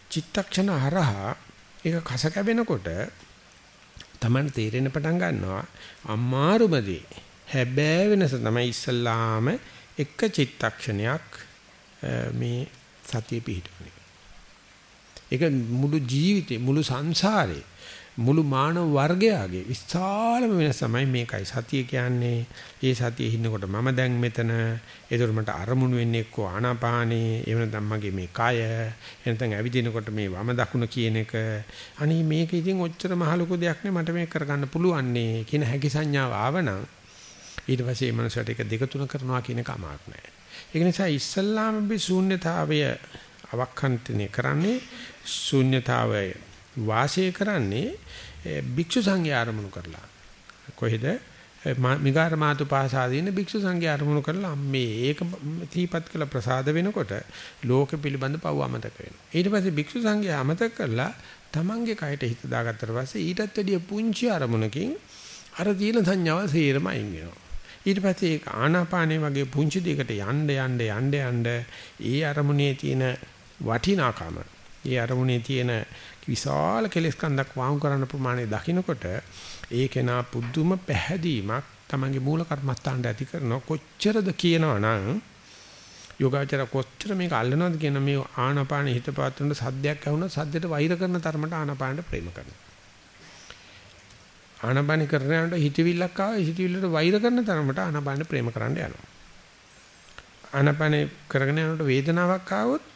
චිත්තක්ෂණ හරහා ඒක කස කැවෙනකොට Taman තේරෙන පටන් ගන්නවා අමාරුම දේ. හැබෑ වෙනස තමයි ඉස්සල්ලාම එක චිත්තක්ෂණයක් මේ සතිය පිහිටවන්නේ. ඒක මුළු ජීවිතේ මුළු සංසාරේ මුළු මානව වර්ගයාගේ විශාලම වෙනස තමයි මේකයි සතිය කියන්නේ. ඒ සතියේ ඉන්නකොට මම දැන් මෙතන ඒතර මට අරමුණු වෙන්නේ එක්ක ආනාපානේ එහෙම නැත්නම් මගේ මේ කය එහෙනම් ඇවිදිනකොට මේ වම දකුණ කියන එක අනේ මේක ඉතින් ඔච්චර මහ ලොකු දෙයක් නේ මට මේක කරගන්න පුළුවන් නේ කියන හැකි සංඥාව ආවනම් ඊට පස්සේ මේ මනසට එක දෙක තුන කරනවා කියන එක අමාරු නෑ. ඒක නිසා ඉස්සල්ලාම අපි ශූන්‍යතාවය අවක්ඛන්තනේ කරන්නේ ශූන්‍යතාවය වාසය කරන්නේ භික්ෂු සංඝයා ආරමුණු කරලා. කොහෙද මිගාර මාතු පාසාදීන භික්ෂු සංඝයා ආරමුණු කරලා මේ ඒක තීපත් කළ ප්‍රසාද වෙනකොට ලෝක පිළිබඳ පව අමතක වෙනවා. ඊට පස්සේ භික්ෂු සංඝයා අමතක කරලා තමන්ගේ කයට හිත දාගත්තට පස්සේ ඊටත් වැඩිය පුංචි අරමුණකින් අර තියෙන සංඥාව සේරම අයින් වෙනවා. ඊට පස්සේ ඒක ආනාපානේ වගේ පුංචි දෙයකට යන්න යන්න යන්න යන්න ඒ අරමුණේ තියෙන වටිනාකම. ඒ අරමුණේ තියෙන විශාල කෙලෙස් කන්දක් වාහුම් කරන්න ප්‍රමාණය දකිනකොට ඒ කෙනා පුදුම පැහැදීමක් තමන්ගේ මූල කර්මස්ථානට ඇති කරන කොච්චරද කියනවනම් යෝගාචර කොච්චර මේක අල්ලනවද කියන මේ ආනාපාන හිත පාත්‍රන සද්දයක් ඇහුණා සද්දයට වෛර කරන තරමට ආනාපානට ප්‍රේම කරනවා. ආනාපාන කරනකොට හිතවිල්ලක් ආවා හිතවිල්ලට වෛර කරන තරමට ආනාපානට ප්‍රේම කරන්න යනවා. ආනාපාන කරගෙන යනකොට වේදනාවක් ආවොත්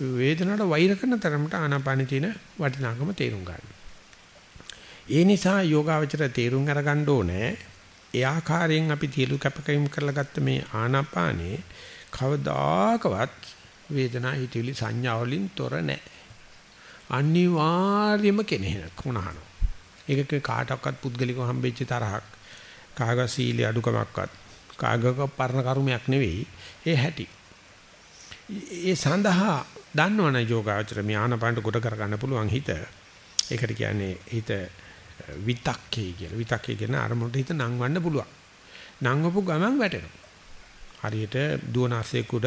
වේදනාවට වෛර කරන තරමට ආනාපාන තියෙන වටිනාකම තේරුම් ගන්න. ඒ නිසා යෝගාවචර තේරුම් අරගන්න ඕනේ ඒ ආකාරයෙන් අපි තියලු කැපකීම් කරලා ගත්ත මේ ආනාපානේ කවදාකවත් වේදනා හිතවිලි සංඥා වලින් තොර නැහැ. අනිවාර්යම කෙනෙක් වුණාන. ඒක කාටවත් පුද්ගලිකව හම්බෙච්ච තරහක් කාග සීලේ අඩුකමක්වත් කාගක පරණ කර්මයක් නෙවෙයි ඒ හැටි. ඒ සඳහා දන්නවනේ යෝගාචර මේ ආනපානට කොට කරගන්න පුළුවන් හිත. ඒකට කියන්නේ හිත විතක්කේ කියලා. විතක්කේ කියන අරමුණට හිත නංවන්න පුළුවන්. නංවපු ගමන් වැටෙනවා. හරියට දුවනාසෙක උඩ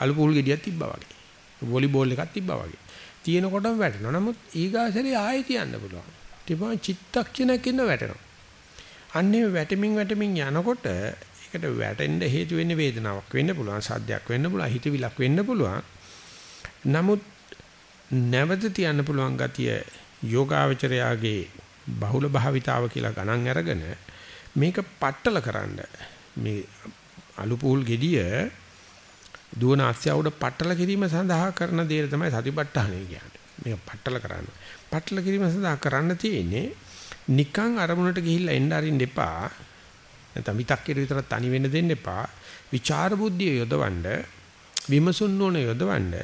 අලු පුල් ගෙඩියක් තිබ්බා වගේ. වොලිබෝල් එකක් තිබ්බා වගේ. තියෙනකොටම වැටෙනවා. නමුත් ඊගාසරේ ආයෙ තියන්න පුළුවන්. තිබුණා චිත්තක්ෂණයක් ඉන්න වැටෙනවා. අන්නේ වැටෙමින් වැටෙමින් යනකොට ඒකට වැටෙන්න හේතු වෙන්නේ වේදනාවක් වෙන්න පුළුවන්, සද්දයක් වෙන්න පුළුවන්, හිතවිලක් වෙන්න පුළුවන්. නමුත් නැවත තියන්න පුළුවන් ගතිය යෝගාවචරයාගේ බහුල භාවිතාව කියලා ගණන් අරගෙන මේක පట్టල කරන්න මේ අලු පූල් gediya දුවන ආස්‍යාවුඩ පట్టල කිරීම සඳහා කරන දේ තමයි සතිපට්ඨානය කියන්නේ. මේක පట్టල කරන්න. පట్టල කිරීම සඳහා කරන්න තියෙන්නේ නිකන් අරමුණට ගිහිල්ලා එන්න අරින්න එපා. නැත්නම් විතක්කේ විතරක් තනි වෙන්න දෙන්න එපා. විචාර බුද්ධිය යොදවන්න විමසුන් නොන යොදවන්න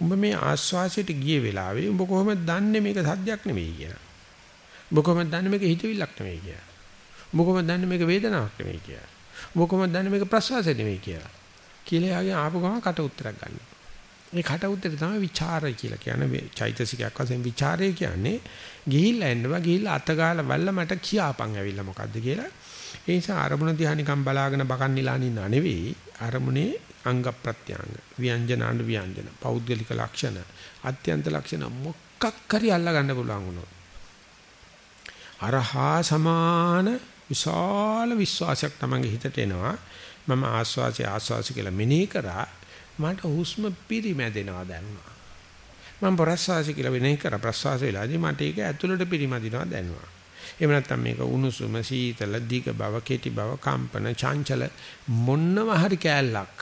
උඹ මේ ආස්වාසයට ගිය වෙලාවේ උඹ කොහොමද දන්නේ මේක සද්දයක් නෙමෙයි කියලා? උඹ කොහොමද දන්නේ මේක හිතවිල්ලක් නෙමෙයි කියලා? උඹ කොහොමද දන්නේ මේක වේදනාවක් නෙමෙයි කියලා? උඹ කොහොමද දන්නේ මේක ප්‍රසවාසය නෙමෙයි කියලා? කියලා යාගේ ආපු ගමන් කට උත්තරයක් ගන්න. මේ කට උත්තරේ තමයි ਵਿਚාරය කියලා කියන්නේ මේ චෛතසිකයක් වශයෙන් ਵਿਚාරය කියන්නේ ගිහිල්ලා එන්නවා ගිහිල්ලා අතගාලා බැලලා මට කියාපන් ඇවිල්ලා මොකද්ද කියලා ඒ නිසා අරමුණ දිහා නිකන් බලාගෙන බකන් නිලාන ඉන්න නෙවෙයි. අරමුණේ අංග ප්‍රත්‍යංග ව්‍යංජන අනු ව්‍යංජන පෞද්ගලික ලක්ෂණ අත්‍යන්ත ලක්ෂණ මොකක් හරි අල්ලා ගන්න පුළුවන් වුණොත්. අරහා සමාන විශාල විශ්වාසයක් තමන්ගේ හිතට එනවා. මම ආස්වාසය ආස්වාසය කියලා මෙනෙහි කරා. මට හුස්ම පිරිමැදෙනවා දැනුණා මම ප්‍රස්වාසය කියලා මෙනෙහි කරා. ප්‍රස්වාසය වෙලාදී මට ඒක ඇතුළට පිරිමැදිනවා දැනුණා එහෙම නැත්නම් මේක උණුසුම සීතල දිග බව කෙටි බව කම්පන චංචල මොන්නම හරි කෑල්ලක්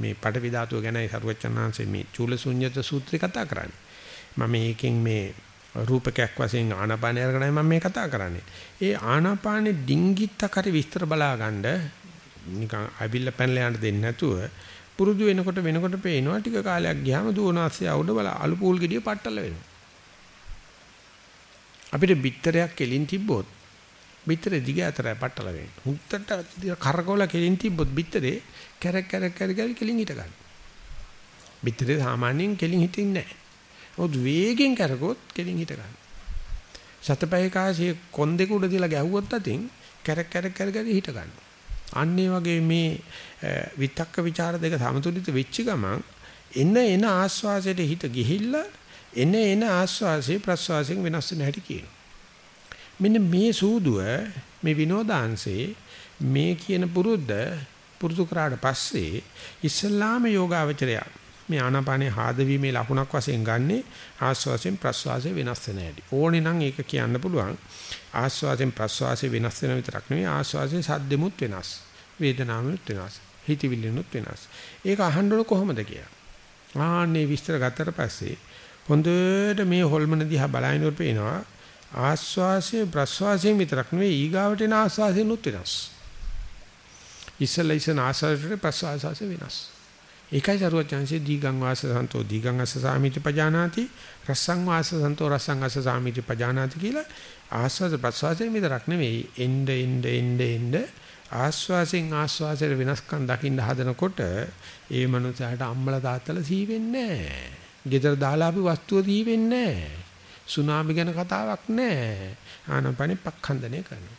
මේ පඩවි ධාතුව ගැනයි සරුවචනාංශේ මේ චූලසුඤ්ඤත සූත්‍රය කතා කරන්නේ. මම මේකෙන් මේ රූපකයක් වශයෙන් ආනාපානය අරගෙනයි මම මේ කතා කරන්නේ. ඒ ආනාපානේ ඩිංගිත්තක් හරි විස්තර බලාගන්න නිකන් අවිල්ල පැනලා යන්න දෙන්නේ නැතුව පුරුදු වෙනකොට වෙනකොට පේනවා ටික කාලයක් ගියාම දුවනාස්සේ අවුඩ බල අලු පූල් ගෙඩිය පట్టල වෙනවා. අපිට බිත්තරයක් එලින් තිබ්බොත් බිත්තරේ දිග අතරයි පටල වෙන්නේ. හුත්තට කරකවල කෙලින් තිබ්බොත් බිත්තරේ කැරක් කැරක් කැරක් කෙලින් හිට ගන්න. බිත්තරේ සාමාන්‍යයෙන් කෙලින් හිටින්නේ නැහැ. ඔද් වේගෙන් කරකවොත් කෙලින් හිට ගන්න. සතපය කාසිය කොන්දේක උඩ තියලා ගැහුවොත් අතින් කැරක් කැරක් කැරක් හිට ගන්න. අන්න වගේ මේ විතක්ක ਵਿਚාර දෙක සමතුලිත වෙච්ච ගමන් එන එන ආස්වාසයට හිත ගිහිල්ලා එන එන ආස්වාසේ ප්‍රස්වාසයෙන් වෙනස් වෙන හැටි කියනවා. මෙන්න මේ සූදුව මේ විනෝදාංශේ මේ කියන පුරුද්ද පුරුදු කරාට පස්සේ ඉස්ලාම යෝගාවචරය මේ ආනාපානේ ආදවීමේ ලකුණක් වශයෙන් ගන්නෙ ආස්වාසයෙන් ප්‍රස්වාසයෙන් වෙනස් වෙන හැටි. ඕනේ නම් ඒක කියන්න පුළුවන්. ආස්වාසයෙන් ප්‍රස්වාසයෙන් වෙනස් වෙන විතරක් නෙවෙයි ආස්වාසයෙන් සද්දෙමුත් වෙනස්. වේදනාවෙමුත් වෙනස්. හිතවිල්ලෙනුත් වෙනස්. ඒක අහන්න කොහොමද කියලා. ආන්නේ විස්තර ගත්තට පස්සේ හොඳට මේ හොල්මන දිහා බලනකොට පේනවා ආස්වාසයේ ප්‍රස්වාසයෙන් විතරක් නෙවෙයි ඊගාවට එන ආස්වාසයෙන්ුත් වෙනස්. ඉස්සලා ඉස්සන ආස්වාසයේ ප්‍රස්වාසයේ වෙනස්. ඒකයි සරුවචාන්සේ දීගං වාස සන්තෝ දීගං අස්ස සාමිති පජානාති රස්සං වාස සන්තෝ රස්සං අස්ස සාමිති පජානාති කියලා ආස්වාද ප්‍රසවාසයෙන් විතරක් නෙවෙයි එන්න එන්න එන්න එන්න ආස්වාසෙන් ආස්වාසයට වෙනස්කම් දකින්න හදනකොට ඒ මනුස්සයාට අම්මලා තාත්තලා සී වෙන්නේ නැහැ. ගෙදර දාලා අපි වස්තුව දී වෙන්නේ නැහැ. සුනාමි ගැන කතාවක් නැහැ. ආනපනෙ පක්ඛන්දනය කරනවා.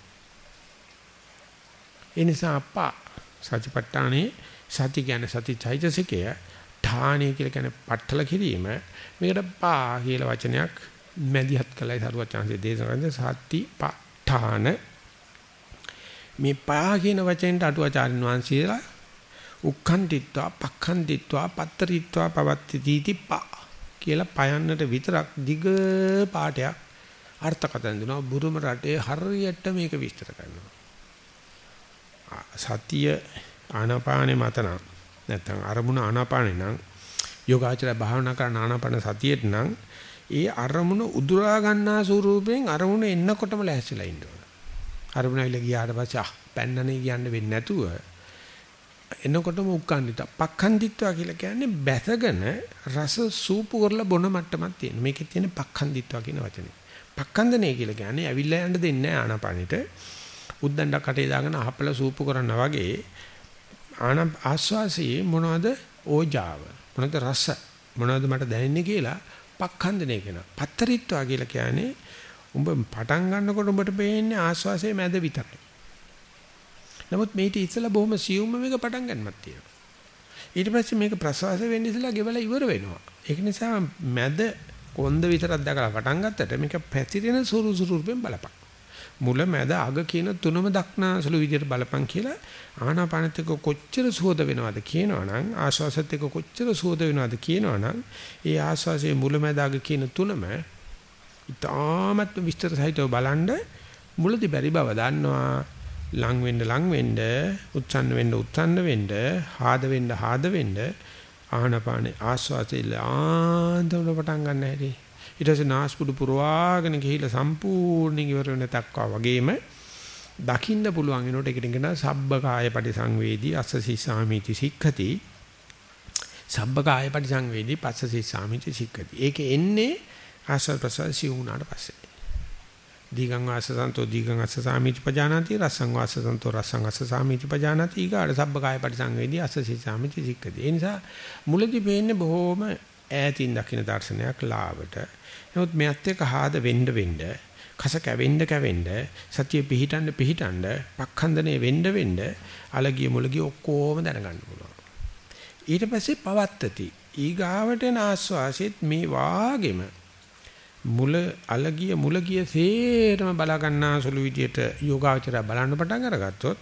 ඒ නිසා අප්පා සතිපට්ඨානේ සති කියන්නේ සති චෛතසිකය ඨාණය කියලා කියන්නේ පట్టල කිරීම මේකට පා කියලා වචනයක් මැදිහත් කළයි සරුවත් chance දේශනාවේ සති පඨාන මේ පා කියන වචෙන්ට අටුවාචාරින් වහන්සේලා උක්ඛන්තිත්වා පක්ඛන්තිත්වා පත්තරිත්වා පවත්ති දීති පා කියලා පයන්නට විතරක් දිග පාඩයක් අර්ථකථන දෙනවා බුරුම රටේ හරියට මේක විස්තර කරනවා සතිය ආනාපානේ මතන නැත්නම් අරමුණ ආනාපානේ නම් යෝගාචර භාවනා කරන ආනාපාන සතියෙත් නම් ඒ අරමුණ උදුරා ගන්නා ස්වරූපයෙන් අරමුණ එන්නකොටම ලැහැසිලා ඉන්න ඕන. අරමුණ ඇවිල්ලා ගියාට පස්සේ ආ පැන්නනේ කියන්න වෙන්නේ නැතුව එනකොටම උක්කන්දිත පක්ඛන්දිත්වා කියලා කියන්නේ බැසගෙන රස සූපු කරලා බොන මට්ටමක් තියෙන. මේකේ තියෙන පක්ඛන්දිත්වා කියන වචනේ. පක්ඛන්දනේ කියලා කියන්නේ ඇවිල්ලා යන්න දෙන්නේ නැහැ ආනාපානෙට. උද්දණ්ඩ කටේ දාගෙන අහපල සූපු කරනවා වගේ ආන ආස්වාසියේ මොනවද ඕජාව මොනවද රස මොනවද මට දැනෙන්නේ කියලා පක්ඛන්දනය කරනවා. පත්තරිත්වා කියලා කියන්නේ උඹ පටන් ගන්නකොට උඹට පේන්නේ ආස්වාසයේ මැද විතරයි. නමුත් මේක ඉස්සලා බොහොම සියුම්ම මේක පටන් ගන්නමත් තියෙනවා. ඊට පස්සේ මේක ප්‍රසවාස වෙන්න ඉස්සලා ගෙවලා ඉවර වෙනවා. ඒක නිසා මැද කොන්ද විතරක් දැකලා පටන් ගත්තට මේක පැතිරෙන සුරු සුරුපෙන් බලපන්. මුල මැද අග කියන තුනම දක්නාසලු විදියට බලපන් කියලා ආනාපානෙත් එක්ක කොච්චර සුවද වෙනවද කියනවනම් ආශ්වාසෙත් එක්ක කොච්චර සුවද වෙනවද කියනවනම් ඒ ආශ්වාසයේ මුල මැද අග කියන තුනම ඉතාමත් විස්තර සහිතව බලන්න මුලදි බැරි බව දන්නවා ලං වෙන්න ලං වෙන්න උච්චන්න වෙන්න උච්චන්න වෙන්න හාද වෙන්න හාද වෙන්න ආනාපානේ ආශ්වාසයේ ආන්දවල පටන් ගන්න හැටි. ඊට පස්සේ නාස්පුඩු පුරවාගෙන ගිහිල්ලා සම්පූර්ණයෙන් ඉවර වෙන තක්වා වගේම දකින්න පුළුවන් වෙනකොට ඒකට කියන සබ්බ කාය පරිසංවේදී අස්සසි සාමිති සික්ඛති. සබ්බ කාය පරිසංවේදී පස්සසි සාමිති සික්ඛති. ඒකේ එන්නේ ආසල් ප්‍රසසි වුණාට පස්සේ. දීගං වාසසන්තෝ දීගං අස්ස සාමිති පජානාති රසං වාසසන්තෝ රසං අස්ස සාමිති පජානාති ඊගාට සබ්බ කාය පරිසංවේදී අස්සසි සාමිති සික්ඛති ඒ නිසා මුලදී පේන්නේ බොහොම ඈතින් දකින්න දර්ශනයක් ලාවට නමුත් මෙයත් එක්ක ආද වෙන්න වෙන්න කස කැවෙන්න කැවෙන්න සතිය පිහිටන්න පිහිටන්න පක්ඛන්දනේ වෙන්න වෙන්න අලගිය මුලගිය ඔක්කොම දැනගන්න පුළුවන්. ඊට පස්සේ පවත්තති. ඊගාවට එන ආස්වාසෙත් මේ වාගෙම මුල අලගිය මුලගිය සේරම බලා ගන්නා සුළු විදියට යෝගාචරය බලන්න පටන් අරගත්තොත්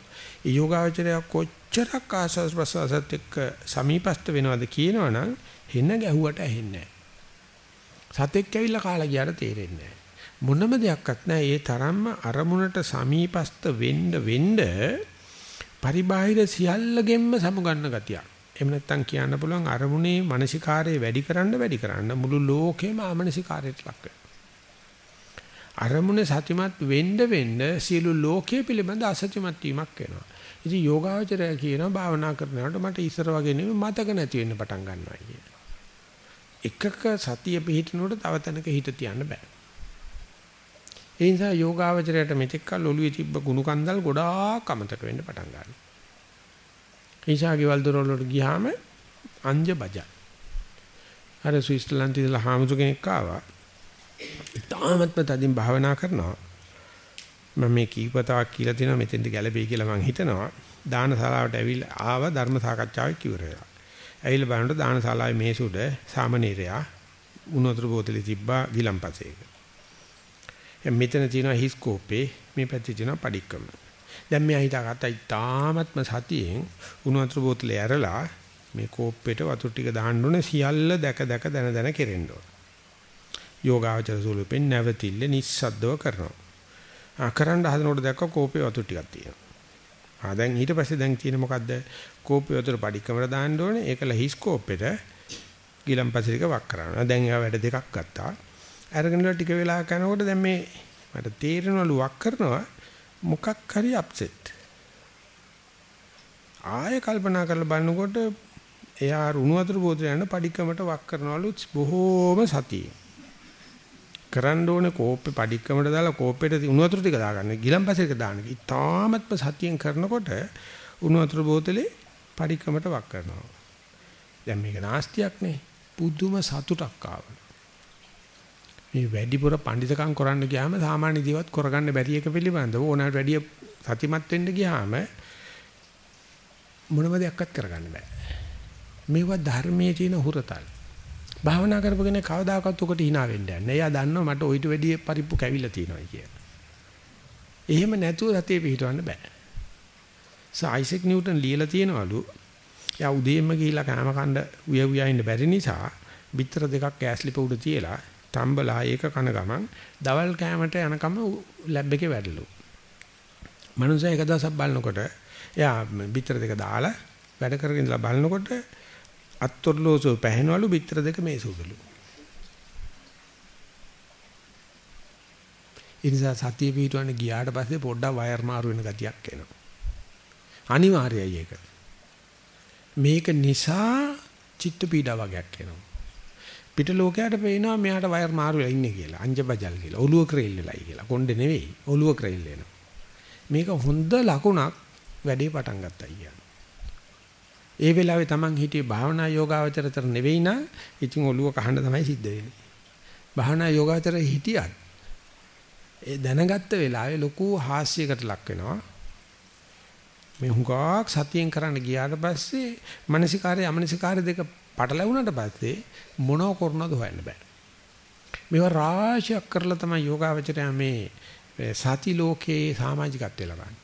ඒ යෝගාචරය කොච්චරක් ආස්වාස් ප්‍රසවාසත් එක්ක සමීපස්ත වෙනවද කියනවනම් හෙන ගැහුවට ඇහෙන්නේ නැහැ. සතෙක් ඇවිල්ලා කාලා ගියාට තේරෙන්නේ නැහැ. මොනම දෙයක්වත් නැහැ. ඒ තරම්ම අරමුණට සමීපස්ත වෙන්න වෙන්න පරිබාහිර සියල්ලගෙන්ම සමුගන්න ගතියක්. එහෙම නැත්නම් කියන්න පුළුවන් අරමුණේ මානසිකාරයේ වැඩි කරන්න වැඩි කරන්න මුළු ලෝකෙම ආමනසිකාරයට ලක් අරමුණේ සතිමත් වෙන්න වෙන්න සියලු ලෝකයේ පිළිබඳ අසත්‍යමත් වීමක් වෙනවා. ඉතින් යෝගාවචරය කියනවා භාවනා කරනකොට මට ඉස්සර වගේ නෙමෙයි මතක නැති වෙන්න පටන් ගන්නවා කියන. එකක සතිය පිහිටනකොට තව තැනක හිත තියන්න බෑ. ඒ නිසා යෝගාවචරයට මෙතෙක් කල් ඔළුවේ තිබ්බ කුණු කන්දල් ගොඩාක් අමතක වෙන්න පටන් ගන්නවා. ඒසා ගෙවල් දොරවල් වලට ගියාම අංජ බජයි. අර ස්විස්තරලන්තේ ඉඳලා හාමුදුර කෙනෙක් ආවා. තාමත්ම තදින් භාවනා කරනවා. මම මේ කීපතාවක් කියලා තියෙනවා මෙතෙන්ට ගැළපෙයි කියලා මම හිතනවා. දානශාලාවට ඇවිල්ලා ආව ධර්ම සාකච්ඡාවක් ඉවර වෙලා. ඇවිල්ලා බලනකොට දානශාලාවේ මේසුඩ සාමනීරයා උණුතර බෝතලේ තිබ්බා ගිලම්පසේක. මෙතන තියෙනවා හිස්කෝපේ මේ පැත්තේ තියෙනවා padikකම. දැන් මෙයා හිතාගත්තා ඉතාමත්ම සතියෙන් උණු වතුර බෝතලේ ඇරලා මේ කෝප්පෙට වතුර ටික දාන්න ඕනේ සියල්ල දැක දැක දන දන කෙරෙන්න ඕන. යෝගාචර සූලුපෙන් නැවතිල්ල නිස්සද්දව කරනවා. ආ කරන්න හදනකොට දැක්ක කෝපේ වතුර ටිකක් තියෙනවා. ආ දැන් ඊට පස්සේ දැන් තියෙන්නේ මොකද්ද? කෝපේ වතුර පඩිකමර දාන්න ඕනේ. ඒකල හිස් කෝප්පෙට ගිලම්පසිරික වක් කරනවා. දැන් එයා වැඩ දෙකක් ගත්තා. අරගෙන ටික වෙලා කරනකොට දැන් මේ මට තේරෙනවලු වක් කරනවා මොකක් හරි අප්සෙට්. ආයෙ කල්පනා කරලා බලනකොට එයා රුණු වතුර බෝතලේ යන padikkamට වක් කරනවලු බොහෝම සතියේ. කරන්න ඕනේ කෝප්පේ padikkamට දාලා කෝප්පේට උණු වතුර ටික දාගන්න. ගිලම්පසෙක දාන්න. ඉතාමත්ම සතියෙන් කරනකොට උණු වතුර බෝතලේ padikkamට වක් කරනවා. දැන් මේක නාස්තියක් නේ. පුදුම සතුටක් ආවා. මේ වැඩිපුර පඬිතකම් කරන්න ගියාම සාමාන්‍ය ජීවත් කරගන්න බැරි එක පිළිබඳව ඕනෑමට වැඩිය සතිමත් වෙන්න ගියාම මොනම දෙයක්වත් කරගන්න බෑ. මේවා ධර්මයේ තියෙන හුරතල්. භාවනා කරපගෙන කවදාකවත් උකට hina වෙන්න යන්නේ. එයා දන්නවා මට ඔయిత වැඩිය පරිප්පු කැවිලා තියෙනවා කියලා. එහෙම නැතුව සතිය පිහිටවන්න බෑ. සයිසෙක් නිව්ටන් ලියලා තියෙනවලු. එයා උදේම ගිහිලා කෑම කන්න උය උයා ඉන්න බැරි නිසා බිත්තර දෙකක් ගෑස් ලිප උඩ තියලා තම්බලා ඒක කන ගමන් දවල් කෑමට යනකම ලැබ් එකේ වැඩලු. මනුස්සයා එක දවසක් බලනකොට එයා බිත්තර දෙක දාලා වැඩ කරගෙන ඉඳලා බලනකොට අත්ොර්ලෝසෝ පැහැනවලු බිත්තර දෙක මේසුදලු. ඒ නිසා සතිය පිටවන්න ගියාට පස්සේ පොඩ්ඩක් වයර් මාරු වෙන ගතියක් එනවා. අනිවාර්යයි ඒක. මේක නිසා චිත්ත පීඩා වගේක් එනවා. පිට ලෝකයට පේනවා මෙයාට වයර් මාරු වෙලා ඉන්නේ කියලා. අංජබජල් කියලා. ඔළුව ක්‍රේල් වෙලයි කියලා. කොණ්ඩේ නෙවෙයි. ඔළුව ක්‍රේල් වෙනවා. මේක හොඳ ලකුණක් වැඩේ පටන් ගත්තා කියන්නේ. ඒ වෙලාවේ Taman හිටියේ භාවනා යෝගාවචරතර නෙවෙයි නා ඉතින් ඔළුව කහන්න තමයි සිද්ධ වෙන්නේ. භාවනා යෝගාවචර හිටියත් ඒ දැනගත්ත වෙලාවේ ලොකු හාස්‍යයකට ලක් වෙනවා. මේ හුඟක් සතියෙන් කරන්න ගියාට පස්සේ මානසිකාරය අමනසිකාරය දෙක පටලැවුණාට පස්සේ මොනව කරනවද හොයන්න බෑ. මේවා රාශියක් කරලා තමයි යෝගාවචරය මේ සති ලෝකේ සමාජිකත්වය ලබන්නේ.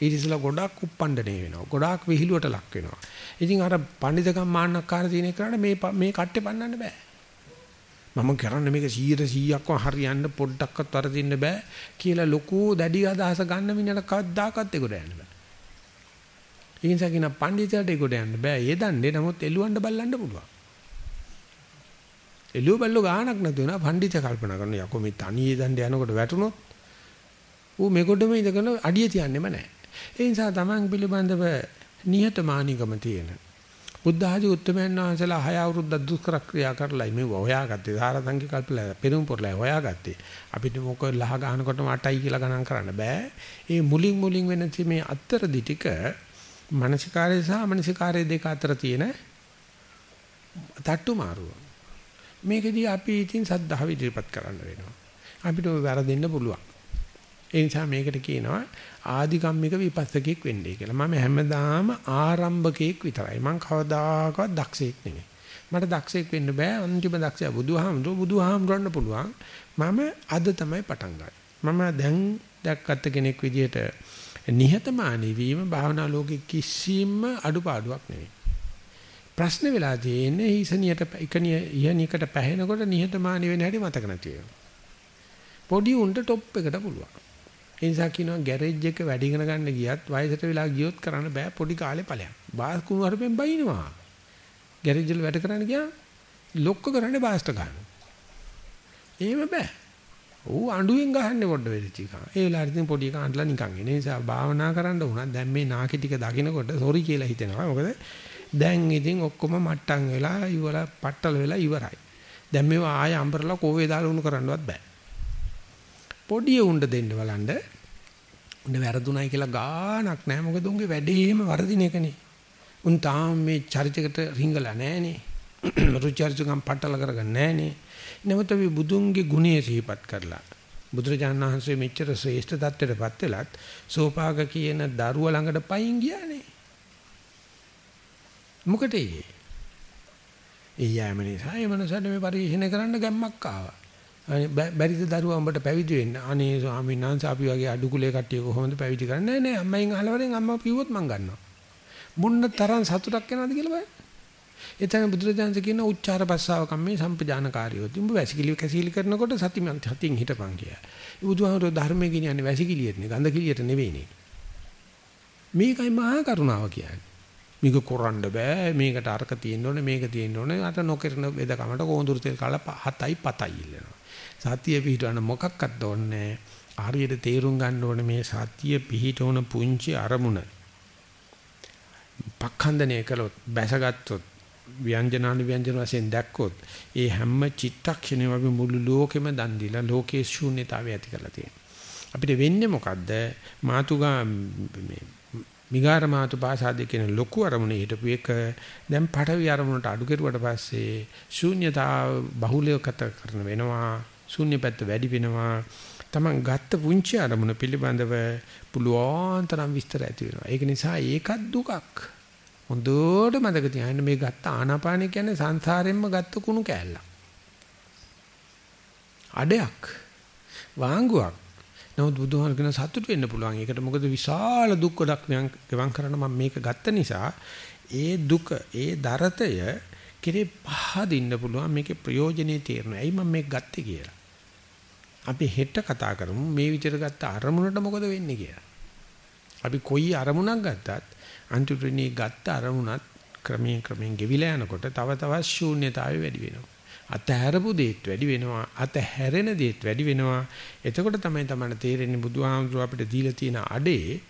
ඊටිසලා ගොඩක් උප්පණ්ඩණය වෙනවා. ගොඩාක් විහිළුවට ලක් වෙනවා. ඉතින් අර පඬිතකම් මාන්නක්කාර තියෙන එකට මේ මේ කට්ටේ පන්නන්න බෑ. මම කරන්නේ මේක 100%ක්ම හරියන්න පොඩ්ඩක්වත් වරදින්න බෑ කියලා ලොකු දැඩි අදහස ගන්න මිනිහට කවදාකවත් ඒකට යන්න බෑ. ඒ නිසා කියන පඬිතයාට ඒකට යන්න බෑ. ඒ දන්නේ නමුත් එළුවන්න බල්ලන්න පුළුවන්. එළුව බල්ලෝ ගානක් නැතු වෙනා පඬිතය කල්පනා කරන යකෝ මේ තනියේ දණ්ඩ යනකොට වැටුනොත් ඌ මේකොටම ඉඳගෙන අඩිය තියන්නෙම නැහැ. ඒ නිසා Taman පිළිබඳව නිහතමානීකම තියෙන බුද්ධ ආදී උත්තමයන් වහන්සේලා හය අවුරුද්දක් දුෂ්කර ක්‍රියා කරලා මේ හොයාගත්තේ සාරසංගික කල්පලා පෙරම් පොරලා හොයාගත්තේ අපිට මොකද ලහ ගන්නකොටම 8යි කියලා ගණන් කරන්න බෑ ඒ මුලින් මුලින් වෙන මේ අත්තරදි ටික මානසිකාරය සහ මානසිකාරය දෙක අතර තියෙන තට්ටු මාරුව. මේකෙදී අපි ඉතින් සද්ධාව ඉදිරිපත් කරන්න වෙනවා. අපිට වැරදෙන්න පුළුවන්. ඒ නිසා මේකට කියනවා ආධිකම්මික විපස්සකෙක් වෙන්නේ කියලා. මම හැමදාම ආරම්භකෙක් විතරයි. මම කවදාකවත් දක්ෂයෙක් නෙමෙයි. මට දක්ෂයෙක් වෙන්න බෑ. අන්තිම දක්ෂයා බුදුහාමුදුරුවෝ බුදුහාමුදුරන්න පුළුවන්. මම අද තමයි පටන් මම දැන් දැක්කත් කෙනෙක් විදිහට නිහතමානී වීම භාවනා ලෝකේ කිසිම අඩුපාඩුවක් නෙවෙයි. ප්‍රශ්න වෙලා තියෙන්නේ හිසනියට එකනිය ඉහනියකට පැහැෙනකොට නිහතමානී වෙන හැටි මතක නැති වෙනවා. පොඩි උන්ට টොප් එකට පුළුවන්. ඒ නිසා කියනවා ගෑරේජ් එක වැඩි ඉගෙන ගන්න ගියත් වයසට වෙලා ගියොත් කරන්න බෑ පොඩි කාලේ ඵලයක්. බාස් කුණු හරපෙන් බයිනවා. ගෑරේජ් වල වැඩ කරන්න ගියා ලොක්ක කරන්නේ බාස්ට ගන්න. එහෙම බෑ. ඌ අඬුවෙන් ගහන්නේ පොඩ්ඩ වෙලිච්ච එක. ඒ වෙලාවට ඉතින් පොඩි එක අඬලා නිකන් එන නිසා භාවනා කරන්න උනත් දැන් මේ නාකි ටික දකින්නකොට සෝරි කියලා හිතෙනවා. මොකද දැන් ඉතින් ඔක්කොම මට්ටම් වෙලා ඉවර පට්ටල වෙලා ඉවරයි. දැන් මේවා ආය අම්බරලා කෝවේ දාලා උණු කරන්නවත් බෑ. පොඩි උණ්ඩ දෙන්න බලන්න. උණ්ඩ වැරදුණයි කියලා ගාණක් නැහැ. මොකද උන්ගේ වැඩේම වරදින එකනේ. උන් තාම මේ චරිතයකට රිංගලා නැහනේ. රුචර්ජුගම් පටල කරගන්නේ නැහනේ. නමුත් අපි බුදුන්ගේ ගුණය සිහිපත් කරලා බුදුරජාණන් වහන්සේ මෙච්චර ශ්‍රේෂ්ඨ தත්ත්වයටපත් වෙලත් සෝපාක කියන දරුවා ළඟට පයින් ගියානේ. මොකටද ඒ? ඒ යෑම නිසා ඒ මනසට මේ පරිශීලනය කරන්න ගැම්මක් ආවා. බැරිද දරුවා උඹට පැවිදි වෙන්න? අනේ ස්වාමීන් වහන්සේ අපි වගේ අඩු කුලේ කට්ටිය කොහොමද පැවිදි කරන්නේ? නෑ නෑ අම්මෙන් අහලවරෙන් අම්මා කිව්වොත් මං ගන්නවා. මොන්න තරම් සතුටක් එනවද කියලා බලන්න. එතන බුදුරජාණන් කියන උච්චාර පස්සාව කම්මේ සම්පජානකාරියෝ. උඹ වැසිකිලි කැසීලි කරනකොට සතිමත් හතින් හිටපන් කිය. බුදුහාමුදුරුවෝ ධර්මයේ කියන්නේ වැසිකිලියට නේ ගඳ කිලියට නෙවෙයිනේ. මේකයි මහා කරුණාව කියන්නේ. මේක කරන්න බෑ මේකට අරක තියෙන්න ඕනේ මේක තියෙන්න ඕනේ අත නොකරන බෙදකමට කොඳුරු තෙල් කාලා හතයි පතයි ඉල්ලනවා සතිය පිහිටවන්න මොකක්වත් ඕනේ හරියට තේරුම් ගන්න ඕනේ මේ සතිය පිහිටවන පුංචි අරමුණ පක්ඛන්දනය කළොත් බැසගත්තොත් ව්‍යංජනානු ව්‍යංජන වශයෙන් දැක්කොත් ඒ හැම චිත්තක්ෂණයම අපි මුළු ලෝකෙම දන් දීලා ලෝකේ ශූන්‍යතාවය ඇති කරලා තියෙනවා. අපිට වෙන්නේ මොකද්ද? මාතුගා මේ මිගාර මාතු පාසාදී කියන ලොකු අරමුණේ හිටපු එක. දැන් පටවි අරමුණට අඩු කෙරුවට පස්සේ ශූන්‍යතාව බහුලීකත කරන වෙනවා. ශූන්‍ය පැත්ත වැඩි වෙනවා. තමන් ගත්ත පුංචි අරමුණ පිළිබඳව පුළුවන් තරම් විස්තර ඇති වෙනවා. ඒක නිසා ඒකත් දුකක්. හොඳට මතක තියාගන්න මේ ගත්ත ආනාපානය කියන්නේ සංසාරෙන්ම ගත්ත කුණු කෑල්ලක් අඩයක් වාංගුවක් නමුත් බුදුහාම කියන සතුට වෙන්න පුළුවන්. ඒකට මොකද විශාල දුක් ගොඩක් ගෙවම් කරන මම මේක ගත්ත නිසා ඒ දුක, ඒ දරතය කෙරේ පහදින්න පුළුවන්. මේකේ ප්‍රයෝජනේ තේරෙනවා. ඇයි මම මේක ගත්තේ කියලා. අපි හෙට කතා කරමු මේ විදිහට ගත්ත අරමුණට මොකද වෙන්නේ කියලා. අපි කොයි අරමුණක් ගත්තත් අන්තිමට ගත්ත අරමුණත් ක්‍රමයෙන් ක්‍රමයෙන් ගෙවිලා යනකොට තව තවත් ශූන්‍යතාවය වැඩි වෙනවා. අතහැරපු දේත් වැඩි වෙනවා. අතහැරෙන දේත් වැඩි වෙනවා. එතකොට තමයි තමයි තේරෙන්නේ බුදුහාමුදුර අපිට දීලා තියෙන අඩේ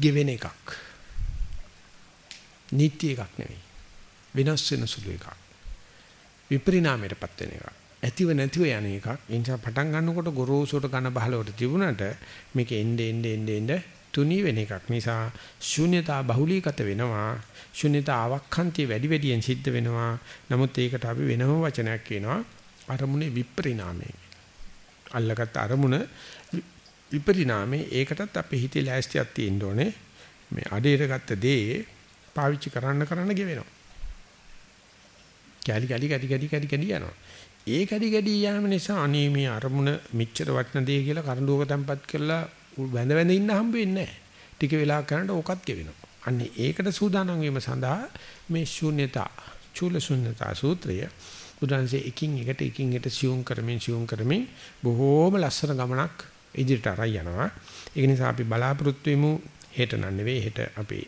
ගෙවෙන එකක්. නීති එකක් නෙවෙයි විනාශ වෙන සුළු එකක්. විපරිණාමයටපත් වෙන එකක්. ඇතිව නැතිව යන එකක්. ඒ නිසා පටන් ගන්නකොට ගොරෝසුට ඝන බහලවට තිබුණාට මේක එnde ende ende ende තුනී වෙන එකක් නිසා ශුන්‍යතා බහුලීගත වෙනවා. ශුන්‍යතා අවක්ඛන්තිය වැඩි වැඩියෙන් සිද්ධ වෙනවා. නමුත් ඒකට අපි වෙනම වචනයක් කියනවා අරමුණේ විපරිණාමය. අල්ලගත් අරමුණ විපරිණාමේ ඒකටත් අපේ හිතේ ලෑස්තියක් තියෙන්න ඕනේ. මේ අඩේට ගත්ත දේ පාවිච්චි කරන්න කරන්න ගෙවෙනවා. කැලි කැලි කැටි කැටි කැටි කැටි යනවා. ඒ කැටි කැටි යාම නිසා අනේ මේ අරමුණ මෙච්චර වටින දේ කියලා කරඬුවක තැම්පත් කරලා වැඳ වැඳ ඉන්න හම්බ වෙන්නේ නැහැ. ටික වෙලා කරනකොට ඕකත් ගෙවෙනවා. අන්නේ ඒකට සූදානම් වීම සඳහා මේ ශූන්‍යතා චූල ශූන්‍යතා සූත්‍රය බුදුන්සේ එකින් එකට එකින් එකට සියුම් කරමින් සියුම් කරමින් බොහෝම ලස්සන ගමනක් ඉදිරියට අරයි යනවා. ඒක නිසා අපි බලාපොරොත්තු වෙමු හෙට නන් නෙවෙයි හෙට අපි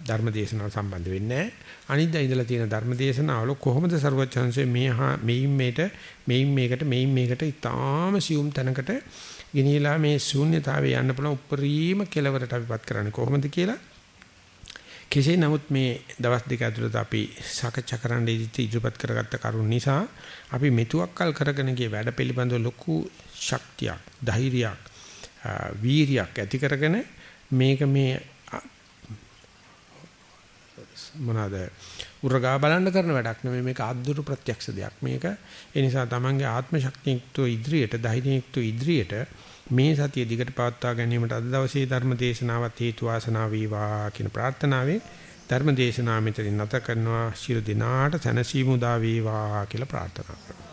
ධර්ම දේශනාව සම්බන්ධ වෙන්නේ අනිද්දා ඉඳලා තියෙන ධර්ම දේශනාවල කොහොමද ਸਰවචන්සේ මේ මේයින් මේට මේයින් මේකට මේයින් මේකට ඊටාම සියුම් තැනකට ගෙනියලා මේ ශූන්‍යතාවේ යන්න පුළුවන්. උපරිම කෙලවරට අපිපත් කරන්නේ කොහොමද කියලා? කෙසේ නමුත් මේ දවස් දෙක ඇතුළත අපි සාකච්ඡා කරන්න ඉදිරිපත් කරගත්ත කරුණ නිසා අපි මෙතුවක්කල් කරගෙන ගිය වැඩ පිළිබඳව ලොකු ශක්තියක් ධෛර්යයක් වීරියක් ඇති කරගෙන මේක මේ මොනවාද උරගා බලන්න කරන වැඩක් නෙමෙයි මේක අද්දුරු ප්‍රත්‍යක්ෂ දෙයක්. මේක ඒ නිසා තමන්ගේ ආත්ම ශක්තියුක්ත ඉදිරියට ධෛර්යයුක්ත ඉදිරියට මේ සතිය දිගට පවත්වා ගැනීමට අද දවසේ ධර්ම දේශනාවත් හේතු වාසනා වේවා කියන ප්‍රාර්ථනාවෙන් ධර්ම දේශනාව මෙතනින් නැත කරනවා. ශිරු දිනාට සැනසීම උදා වේවා කියලා ප්‍රාර්ථනා කරනවා.